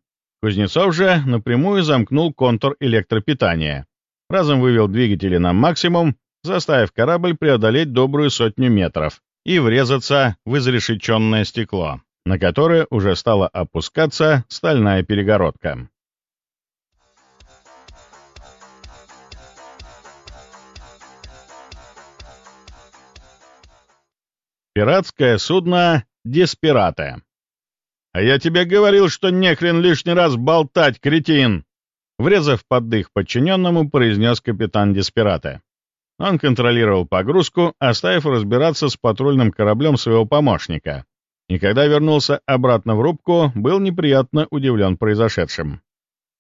Кузнецов же напрямую замкнул контур электропитания, разом вывел двигатели на максимум, заставив корабль преодолеть добрую сотню метров и врезаться в изрешеченное стекло на которое уже стала опускаться стальная перегородка. Пиратское судно «Деспираты». «А я тебе говорил, что нехрен лишний раз болтать, кретин!» Врезав под дых подчиненному, произнес капитан Деспираты. Он контролировал погрузку, оставив разбираться с патрульным кораблем своего помощника, и когда вернулся обратно в рубку, был неприятно удивлен произошедшим.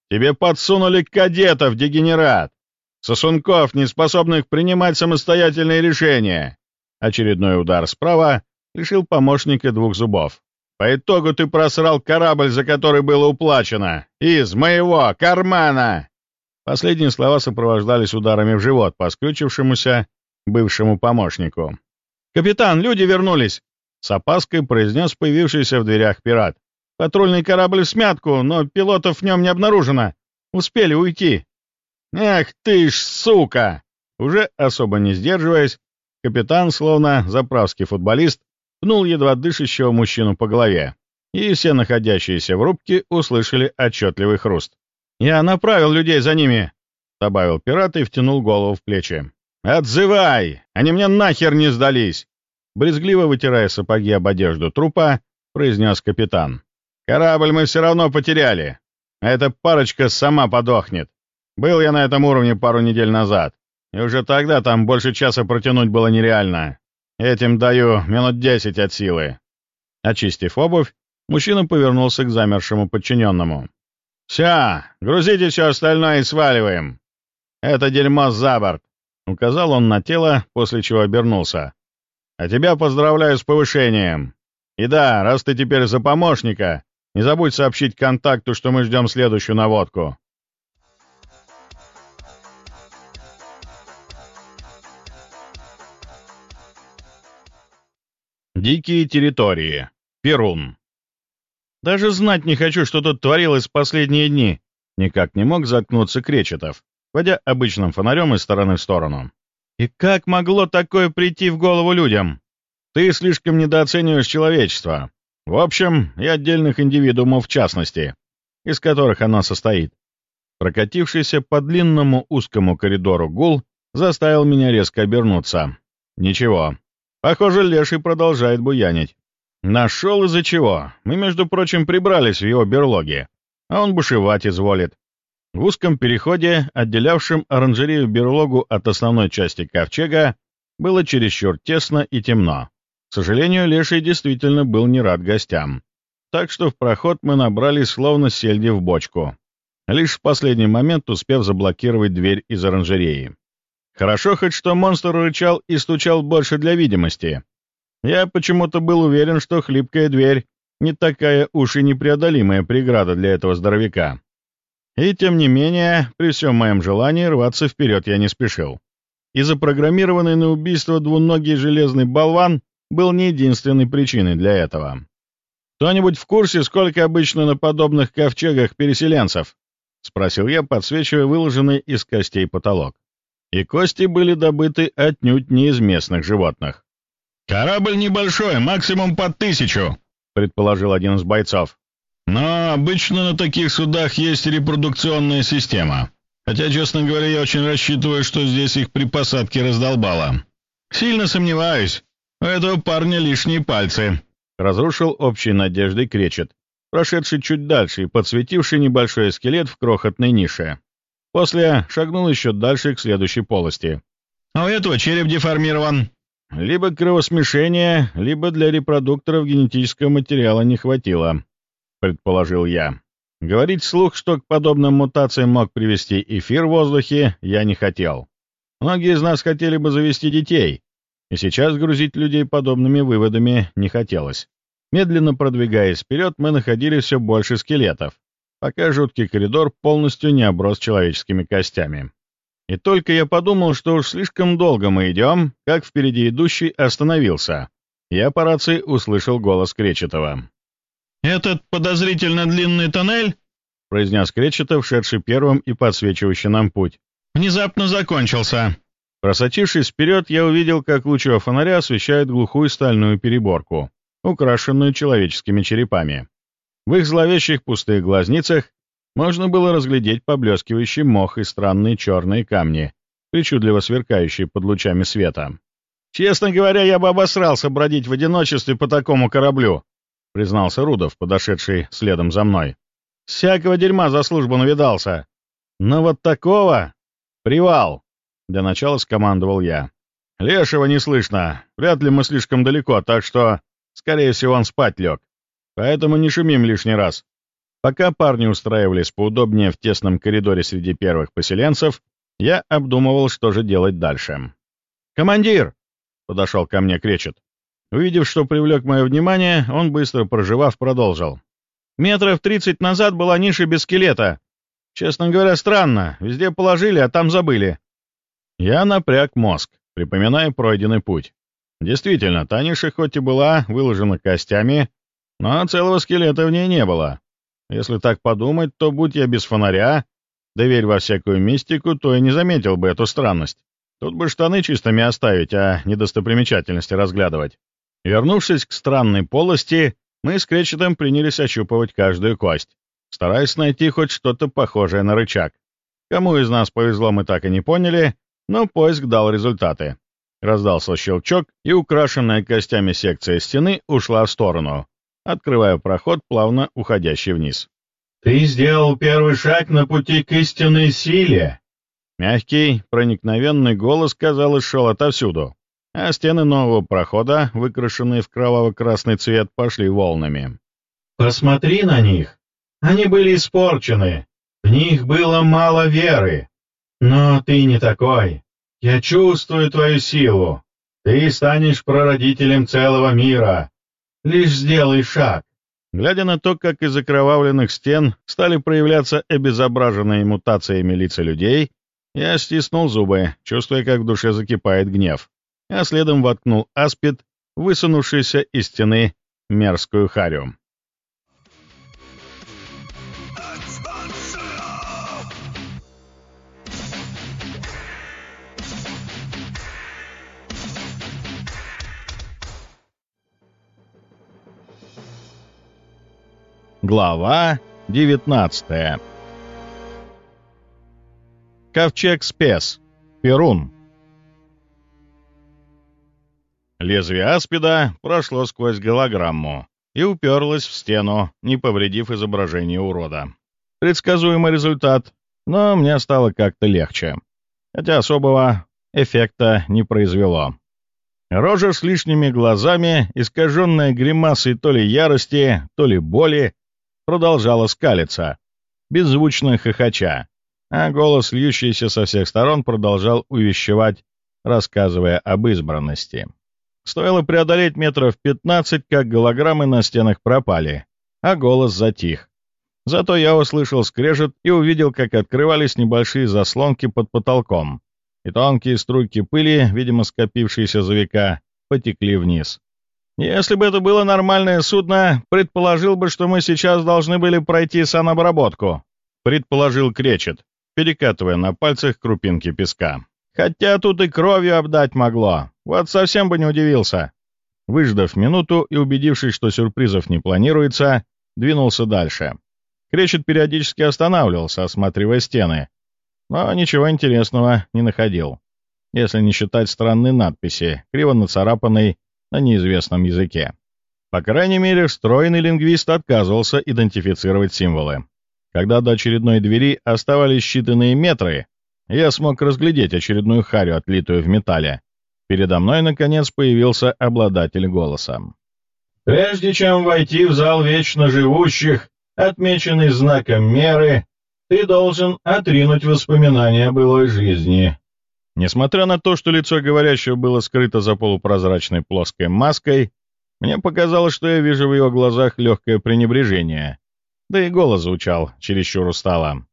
«Тебе подсунули кадетов, дегенерат! Сосунков, не способных принимать самостоятельные решения!» Очередной удар справа лишил помощника двух зубов. «По итогу ты просрал корабль, за который было уплачено! Из моего кармана!» Последние слова сопровождались ударами в живот по скрючившемуся бывшему помощнику. «Капитан, люди вернулись!» С опаской произнес появившийся в дверях пират. «Патрульный корабль в смятку, но пилотов в нем не обнаружено. Успели уйти». «Эх ты ж, сука!» Уже особо не сдерживаясь, капитан, словно заправский футболист, пнул едва дышащего мужчину по голове, и все находящиеся в рубке услышали отчетливый хруст. «Я направил людей за ними», — добавил пират и втянул голову в плечи. «Отзывай! Они мне нахер не сдались!» Брезгливо вытирая сапоги об одежду трупа, произнес капитан. «Корабль мы все равно потеряли. А эта парочка сама подохнет. Был я на этом уровне пару недель назад. и уже тогда там больше часа протянуть было нереально. Этим даю минут десять от силы». Очистив обувь, мужчина повернулся к замершему подчиненному. «Все, грузите все остальное и сваливаем. Это дерьмо за борт», — указал он на тело, после чего обернулся. «А тебя поздравляю с повышением. И да, раз ты теперь за помощника, не забудь сообщить контакту, что мы ждем следующую наводку». Дикие территории. Перун. Даже знать не хочу, что тут творилось в последние дни. Никак не мог заткнуться Кречетов, водя обычным фонарем из стороны в сторону. И как могло такое прийти в голову людям? Ты слишком недооцениваешь человечество. В общем, и отдельных индивидуумов в частности, из которых оно состоит. Прокатившийся по длинному узкому коридору гул заставил меня резко обернуться. Ничего, Похоже, Леший продолжает буянить. Нашел из-за чего. Мы, между прочим, прибрались в его берлоге. А он бушевать изволит. В узком переходе, отделявшем оранжерею берлогу от основной части ковчега, было чересчур тесно и темно. К сожалению, Леший действительно был не рад гостям. Так что в проход мы набрались словно сельди в бочку, лишь в последний момент успев заблокировать дверь из оранжереи. Хорошо хоть что монстр рычал и стучал больше для видимости. Я почему-то был уверен, что хлипкая дверь не такая уж и непреодолимая преграда для этого здоровяка. И тем не менее, при всем моем желании рваться вперед я не спешил. И запрограммированный на убийство двуногий железный болван был не единственной причиной для этого. «Кто-нибудь в курсе, сколько обычно на подобных ковчегах переселенцев?» — спросил я, подсвечивая выложенный из костей потолок и кости были добыты отнюдь не из местных животных. «Корабль небольшой, максимум под тысячу», — предположил один из бойцов. «Но обычно на таких судах есть репродукционная система. Хотя, честно говоря, я очень рассчитываю, что здесь их при посадке раздолбало. Сильно сомневаюсь. У этого парня лишние пальцы». Разрушил общей надеждой кречет, прошедший чуть дальше и подсветивший небольшой скелет в крохотной нише. После шагнул еще дальше к следующей полости. «А у этого череп деформирован». Либо кровосмешения, либо для репродукторов генетического материала не хватило, предположил я. Говорить вслух, что к подобным мутациям мог привести эфир в воздухе, я не хотел. Многие из нас хотели бы завести детей, и сейчас грузить людей подобными выводами не хотелось. Медленно продвигаясь вперед, мы находили все больше скелетов, пока жуткий коридор полностью не оброс человеческими костями. И только я подумал, что уж слишком долго мы идем, как впереди идущий остановился. Я по рации услышал голос Кречетова. «Этот подозрительно длинный тоннель?» — произнес Кречетов, шедший первым и подсвечивающий нам путь. «Внезапно закончился». Просочившись вперед, я увидел, как луч фонаря освещает глухую стальную переборку, украшенную человеческими черепами. В их зловещих пустых глазницах можно было разглядеть поблескивающий мох и странные черные камни, причудливо сверкающие под лучами света. «Честно говоря, я бы обосрался бродить в одиночестве по такому кораблю», — признался Рудов, подошедший следом за мной. «Всякого дерьма за службу навидался. Но вот такого... Привал!» — для начала скомандовал я. «Лешего не слышно. Вряд ли мы слишком далеко, так что, скорее всего, он спать лег. Поэтому не шумим лишний раз. Пока парни устраивались поудобнее в тесном коридоре среди первых поселенцев, я обдумывал, что же делать дальше. «Командир!» — подошел ко мне Кречет. Увидев, что привлек мое внимание, он, быстро проживав, продолжил. «Метров тридцать назад была ниша без скелета. Честно говоря, странно. Везде положили, а там забыли». Я напряг мозг, припоминая пройденный путь. Действительно, та ниша хоть и была выложена костями, но целого скелета в ней не было. Если так подумать, то будь я без фонаря, да верь во всякую мистику, то и не заметил бы эту странность. Тут бы штаны чистыми оставить, а не достопримечательности разглядывать. Вернувшись к странной полости, мы с Кречетом принялись ощупывать каждую кость, стараясь найти хоть что-то похожее на рычаг. Кому из нас повезло, мы так и не поняли, но поиск дал результаты. Раздался щелчок, и украшенная костями секция стены ушла в сторону, открывая проход, плавно уходящий вниз. «Ты сделал первый шаг на пути к истинной силе», — Мягкий, проникновенный голос, казалось, шел отовсюду, а стены нового прохода, выкрашенные в кроваво-красный цвет, пошли волнами. «Посмотри на них! Они были испорчены! В них было мало веры! Но ты не такой! Я чувствую твою силу! Ты станешь прародителем целого мира! Лишь сделай шаг!» Глядя на то, как из окровавленных стен стали проявляться обезображенные мутациями лица людей, я стиснул зубы, чувствуя, как в душе закипает гнев, а следом воткнул аспид, высунувшийся из стены мерзкую харю. Глава 19 Ковчег Спес. Перун. Лезвие аспида прошло сквозь голограмму и уперлось в стену, не повредив изображение урода. Предсказуемый результат, но мне стало как-то легче, хотя особого эффекта не произвело. Рожа с лишними глазами, искаженная гримасой то ли ярости, то ли боли, продолжала скалиться, беззвучно хохоча, а голос, льющийся со всех сторон, продолжал увещевать, рассказывая об избранности. Стоило преодолеть метров пятнадцать, как голограммы на стенах пропали, а голос затих. Зато я услышал скрежет и увидел, как открывались небольшие заслонки под потолком, и тонкие струйки пыли, видимо скопившиеся за века, потекли вниз. Если бы это было нормальное судно, предположил бы, что мы сейчас должны были пройти санобработку, предположил Кречет, перекатывая на пальцах крупинки песка. Хотя тут и кровью обдать могло. Вот совсем бы не удивился. Выждав минуту и убедившись, что сюрпризов не планируется, двинулся дальше. Кречет периодически останавливался, осматривая стены, но ничего интересного не находил, если не считать странной надписи, криво нацарапанной на неизвестном языке. По крайней мере, встроенный лингвист отказывался идентифицировать символы. Когда до очередной двери оставались считанные метры, я смог разглядеть очередную харю, отлитую в металле. Передо мной, наконец, появился обладатель голоса. «Прежде чем войти в зал вечно живущих, отмеченный знаком меры, ты должен отринуть воспоминания о былой жизни. Несмотря на то, что лицо говорящего было скрыто за полупрозрачной плоской маской, мне показалось, что я вижу в его глазах легкое пренебрежение. Да и голос звучал чересчур устало.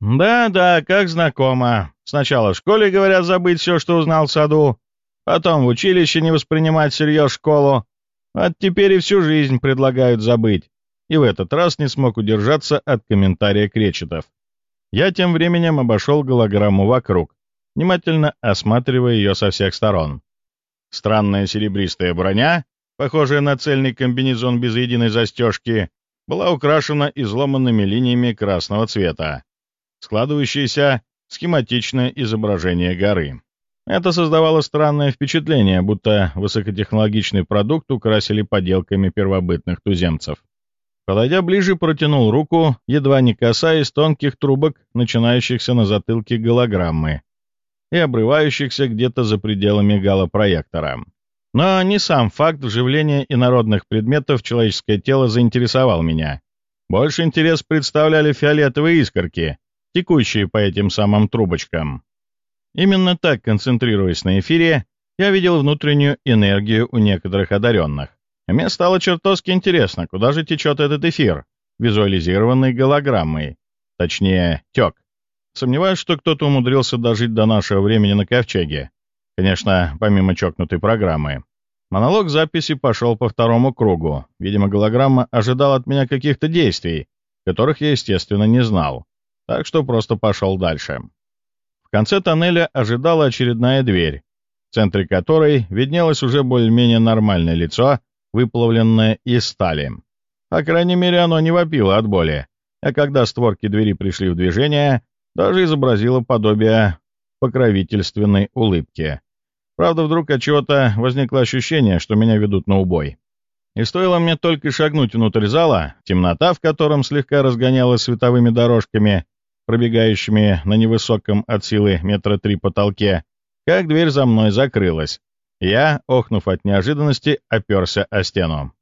«Да-да, как знакомо. Сначала в школе говорят забыть все, что узнал в саду, потом в училище не воспринимать всерьез школу, а теперь и всю жизнь предлагают забыть». И в этот раз не смог удержаться от комментария кречетов. Я тем временем обошел голограмму вокруг, внимательно осматривая ее со всех сторон. Странная серебристая броня, похожая на цельный комбинезон без единой застежки, была украшена изломанными линиями красного цвета, складывающееся схематичное изображение горы. Это создавало странное впечатление, будто высокотехнологичный продукт украсили поделками первобытных туземцев. Подойдя ближе, протянул руку, едва не касаясь тонких трубок, начинающихся на затылке голограммы, и обрывающихся где-то за пределами галопроектора. Но не сам факт вживления инородных предметов в человеческое тело заинтересовал меня. Больше интерес представляли фиолетовые искорки, текущие по этим самым трубочкам. Именно так, концентрируясь на эфире, я видел внутреннюю энергию у некоторых одаренных. И мне стало чертовски интересно, куда же течет этот эфир, визуализированный голограммой, точнее, тек. Сомневаюсь, что кто-то умудрился дожить до нашего времени на ковчеге. Конечно, помимо чокнутой программы. Монолог записи пошел по второму кругу. Видимо, голограмма ожидала от меня каких-то действий, которых я, естественно, не знал. Так что просто пошел дальше. В конце тоннеля ожидала очередная дверь, в центре которой виднелось уже более-менее нормальное лицо, выплавленное из стали. По крайней мере, оно не вопило от боли, а когда створки двери пришли в движение, даже изобразила подобие покровительственной улыбки. Правда, вдруг от чего-то возникло ощущение, что меня ведут на убой. И стоило мне только шагнуть внутрь зала, темнота, в котором слегка разгонялась световыми дорожками, пробегающими на невысоком от силы метра три потолке, как дверь за мной закрылась. Я, охнув от неожиданности, оперся о стену.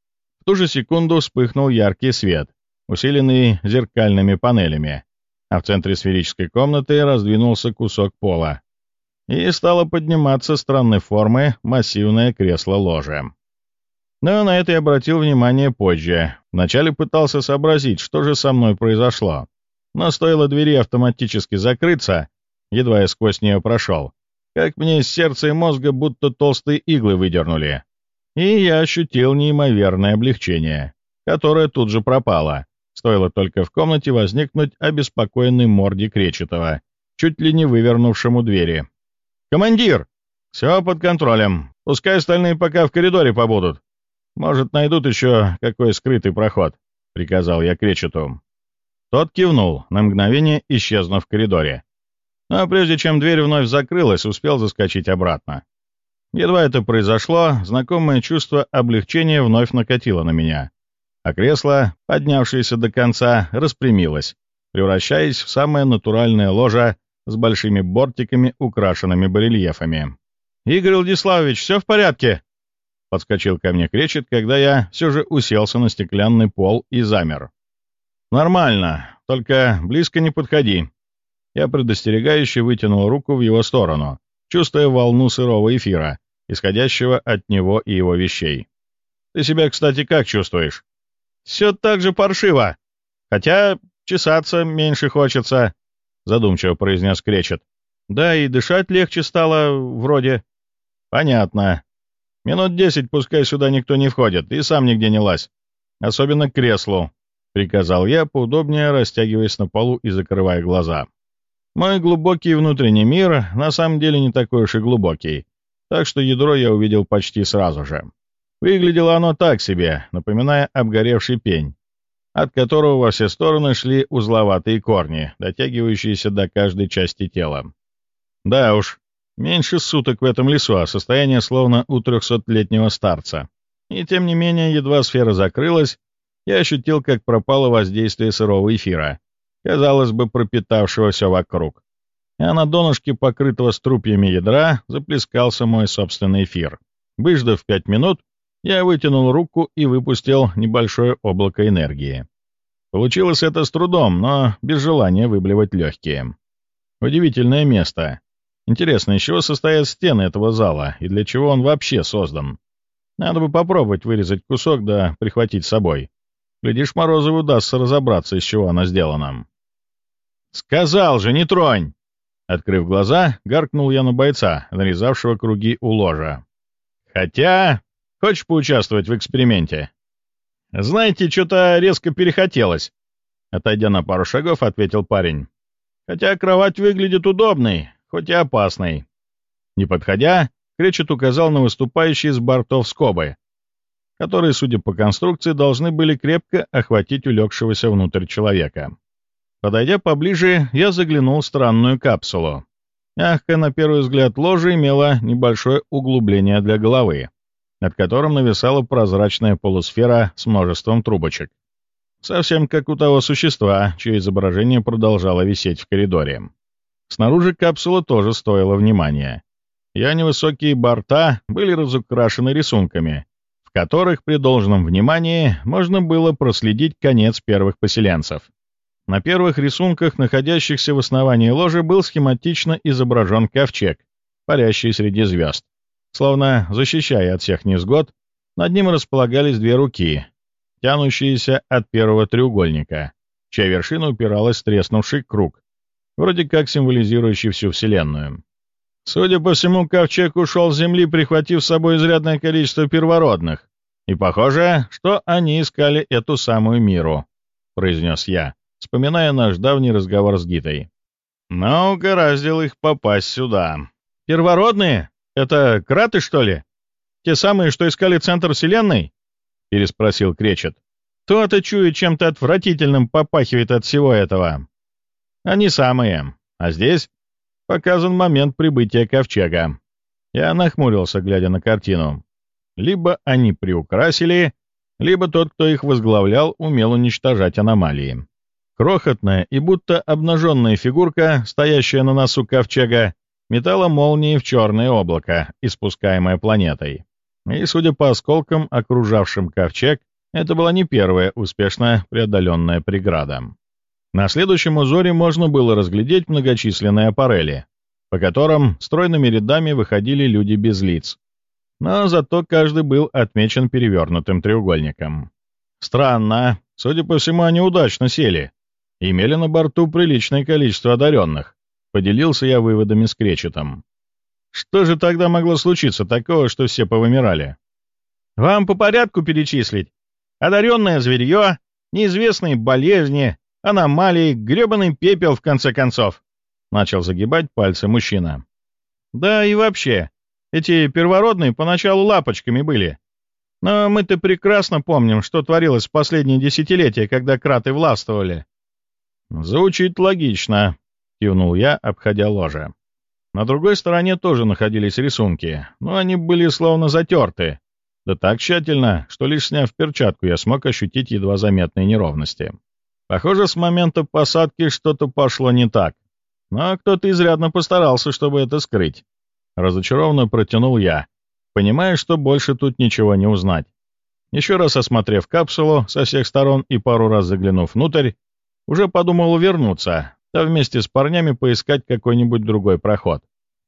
В ту же секунду вспыхнул яркий свет, усиленный зеркальными панелями, а в центре сферической комнаты раздвинулся кусок пола. И стало подниматься странной формы массивное кресло-ложе. Но на это я обратил внимание позже. Вначале пытался сообразить, что же со мной произошло. Но стоило двери автоматически закрыться, едва я сквозь нее прошел, как мне из сердца и мозга будто толстые иглы выдернули. И я ощутил неимоверное облегчение, которое тут же пропало. Стоило только в комнате возникнуть обеспокоенной морде Кречетова, чуть ли не вывернувшему двери. «Командир! Все под контролем. Пускай остальные пока в коридоре побудут. Может, найдут еще какой скрытый проход», — приказал я Кречету. Тот кивнул, на мгновение исчезнув в коридоре. Но прежде чем дверь вновь закрылась, успел заскочить обратно. Едва это произошло, знакомое чувство облегчения вновь накатило на меня, а кресло, поднявшееся до конца, распрямилось, превращаясь в самое натуральное ложе с большими бортиками, украшенными барельефами. «Игорь Владиславович, все в порядке?» Подскочил ко мне кречет, когда я все же уселся на стеклянный пол и замер. «Нормально, только близко не подходи». Я предостерегающе вытянул руку в его сторону, чувствуя волну сырого эфира, исходящего от него и его вещей. «Ты себя, кстати, как чувствуешь?» «Все так же паршиво. Хотя чесаться меньше хочется», — задумчиво произнес Кречет. «Да и дышать легче стало, вроде». «Понятно. Минут десять пускай сюда никто не входит, и сам нигде не лазь. Особенно к креслу. — приказал я, поудобнее растягиваясь на полу и закрывая глаза. Мой глубокий внутренний мир на самом деле не такой уж и глубокий, так что ядро я увидел почти сразу же. Выглядело оно так себе, напоминая обгоревший пень, от которого во все стороны шли узловатые корни, дотягивающиеся до каждой части тела. Да уж, меньше суток в этом лесу, а состояние словно у трехсотлетнего старца. И тем не менее, едва сфера закрылась, я ощутил, как пропало воздействие сырого эфира, казалось бы, пропитавшего все вокруг. А на донышке, покрытого струпьями ядра, заплескался мой собственный эфир. Выждав пять минут, я вытянул руку и выпустил небольшое облако энергии. Получилось это с трудом, но без желания выблевать легкие. Удивительное место. Интересно, из чего состоят стены этого зала и для чего он вообще создан? Надо бы попробовать вырезать кусок да прихватить с собой. Глядишь, Морозову удастся разобраться, из чего она сделана. «Сказал же, не тронь!» Открыв глаза, гаркнул я на бойца, нарезавшего круги у ложа. «Хотя... Хочешь поучаствовать в эксперименте?» «Знаете, что-то резко перехотелось», — отойдя на пару шагов, ответил парень. «Хотя кровать выглядит удобной, хоть и опасной». Не подходя, Кречет указал на выступающие с бортов скобы, которые, судя по конструкции, должны были крепко охватить улегшегося внутрь человека. Подойдя поближе, я заглянул в странную капсулу. Мягкая, на первый взгляд, ложа имела небольшое углубление для головы, над которым нависала прозрачная полусфера с множеством трубочек. Совсем как у того существа, чье изображение продолжало висеть в коридоре. Снаружи капсула тоже стоила внимания. Ее невысокие борта были разукрашены рисунками, в которых при должном внимании можно было проследить конец первых поселенцев. На первых рисунках, находящихся в основании ложи, был схематично изображен ковчег, парящий среди звезд. Словно защищая от всех невзгод, над ним располагались две руки, тянущиеся от первого треугольника, чья вершина упиралась в треснувший круг, вроде как символизирующий всю Вселенную. Судя по всему, ковчег ушел с земли, прихватив с собой изрядное количество первородных. И похоже, что они искали эту самую миру, — произнес я, вспоминая наш давний разговор с Гитой. Но угораздил их попасть сюда. «Первородные? Это краты, что ли? Те самые, что искали центр Вселенной?» — переспросил Кречет. «То-то чую, чем-то отвратительным попахивает от всего этого». «Они самые. А здесь показан момент прибытия ковчега. Я нахмурился, глядя на картину. Либо они приукрасили, либо тот, кто их возглавлял, умел уничтожать аномалии. Крохотная и будто обнаженная фигурка, стоящая на носу ковчега, метала молнии в черное облако, испускаемое планетой. И, судя по осколкам, окружавшим ковчег, это была не первая успешно преодоленная преграда. На следующем узоре можно было разглядеть многочисленные аппарели, по которым стройными рядами выходили люди без лиц. Но зато каждый был отмечен перевернутым треугольником. Странно, судя по всему, они удачно сели. Имели на борту приличное количество одаренных. Поделился я выводами с Кречетом. Что же тогда могло случиться такого, что все повымирали? Вам по порядку перечислить? Одаренное зверье, неизвестные болезни, аномалии, гребаный пепел, в конце концов. Начал загибать пальцы мужчина. Да и вообще, эти первородные поначалу лапочками были. Но мы-то прекрасно помним, что творилось в последние десятилетия, когда краты властвовали. «Звучит логично», — кивнул я, обходя ложе. На другой стороне тоже находились рисунки, но они были словно затерты. Да так тщательно, что лишь сняв перчатку, я смог ощутить едва заметные неровности. Похоже, с момента посадки что-то пошло не так. Но кто-то изрядно постарался, чтобы это скрыть. Разочарованно протянул я, понимая, что больше тут ничего не узнать. Еще раз осмотрев капсулу со всех сторон и пару раз заглянув внутрь, уже подумал вернуться, да вместе с парнями поискать какой-нибудь другой проход.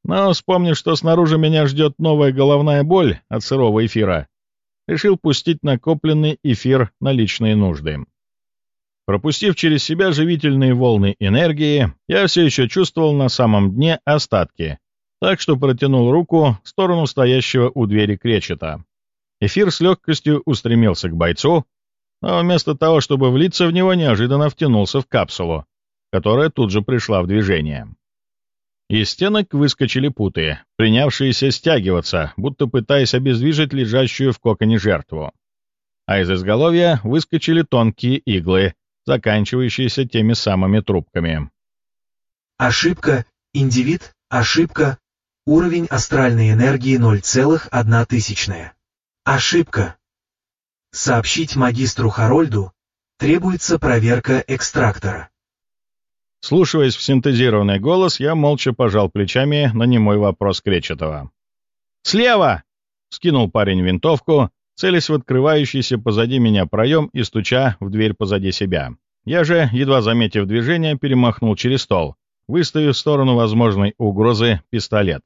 Но, вспомнив, что снаружи меня ждет новая головная боль от сырого эфира, решил пустить накопленный эфир на личные нужды. Пропустив через себя живительные волны энергии, я все еще чувствовал на самом дне остатки, так что протянул руку в сторону стоящего у двери кречета. Эфир с легкостью устремился к бойцу, но вместо того, чтобы влиться в него, неожиданно втянулся в капсулу, которая тут же пришла в движение. Из стенок выскочили путы, принявшиеся стягиваться, будто пытаясь обездвижить лежащую в коконе жертву. А из изголовья выскочили тонкие иглы, заканчивающиеся теми самыми трубками. Ошибка, индивид, ошибка, уровень астральной энергии 0,1 тысячная. Ошибка, Сообщить магистру Харольду требуется проверка экстрактора. Слушаясь в синтезированный голос, я молча пожал плечами на немой вопрос Кречетова. «Слева!» — скинул парень винтовку, целясь в открывающийся позади меня проем и стуча в дверь позади себя. Я же, едва заметив движение, перемахнул через стол, выставив в сторону возможной угрозы пистолет.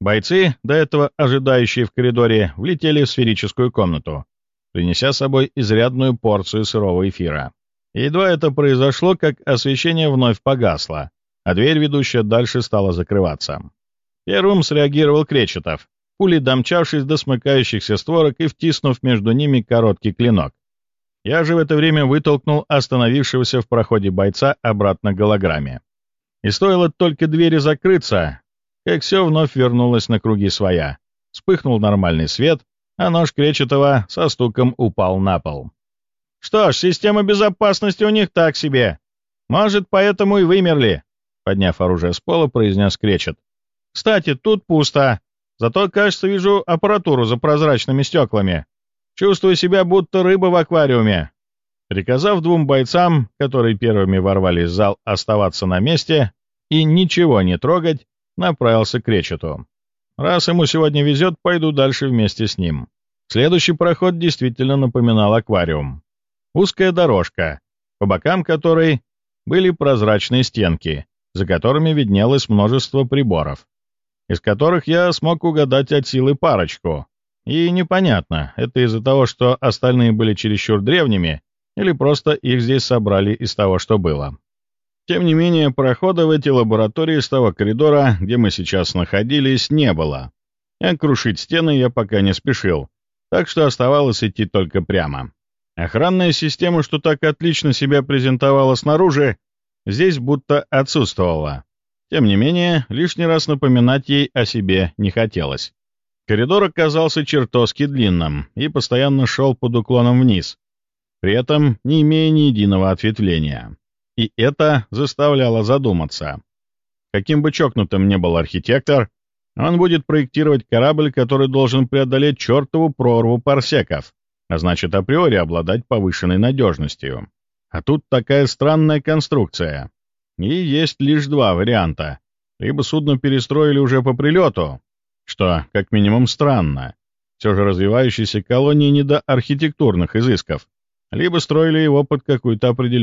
Бойцы, до этого ожидающие в коридоре, влетели в сферическую комнату, принеся с собой изрядную порцию сырого эфира. Едва это произошло, как освещение вновь погасло, а дверь, ведущая дальше, стала закрываться. Первым среагировал Кречетов, пулей домчавшись до смыкающихся створок и втиснув между ними короткий клинок. Я же в это время вытолкнул остановившегося в проходе бойца обратно к голограмме. И стоило только двери закрыться, как все вновь вернулось на круги своя. Вспыхнул нормальный свет, а нож Кречетова со стуком упал на пол. «Что ж, система безопасности у них так себе. Может, поэтому и вымерли», — подняв оружие с пола, произнес Кречет. «Кстати, тут пусто. Зато, кажется, вижу аппаратуру за прозрачными стеклами. Чувствую себя, будто рыба в аквариуме». Приказав двум бойцам, которые первыми ворвались в зал, оставаться на месте и ничего не трогать, направился к Кречету. Раз ему сегодня везет, пойду дальше вместе с ним. Следующий проход действительно напоминал аквариум. Узкая дорожка, по бокам которой были прозрачные стенки, за которыми виднелось множество приборов, из которых я смог угадать от силы парочку. И непонятно, это из-за того, что остальные были чересчур древними, или просто их здесь собрали из того, что было. Тем не менее, прохода в эти лаборатории с того коридора, где мы сейчас находились, не было. А крушить стены я пока не спешил, так что оставалось идти только прямо. Охранная система, что так отлично себя презентовала снаружи, здесь будто отсутствовала. Тем не менее, лишний раз напоминать ей о себе не хотелось. Коридор оказался чертовски длинным и постоянно шел под уклоном вниз, при этом не имея ни единого ответвления. И это заставляло задуматься. Каким бы чокнутым ни был архитектор, он будет проектировать корабль, который должен преодолеть чертову прорву парсеков, а значит априори обладать повышенной надежностью. А тут такая странная конструкция. И есть лишь два варианта. Либо судно перестроили уже по прилету, что, как минимум, странно. Все же развивающейся колонии не до архитектурных изысков. Либо строили его под какую-то определенную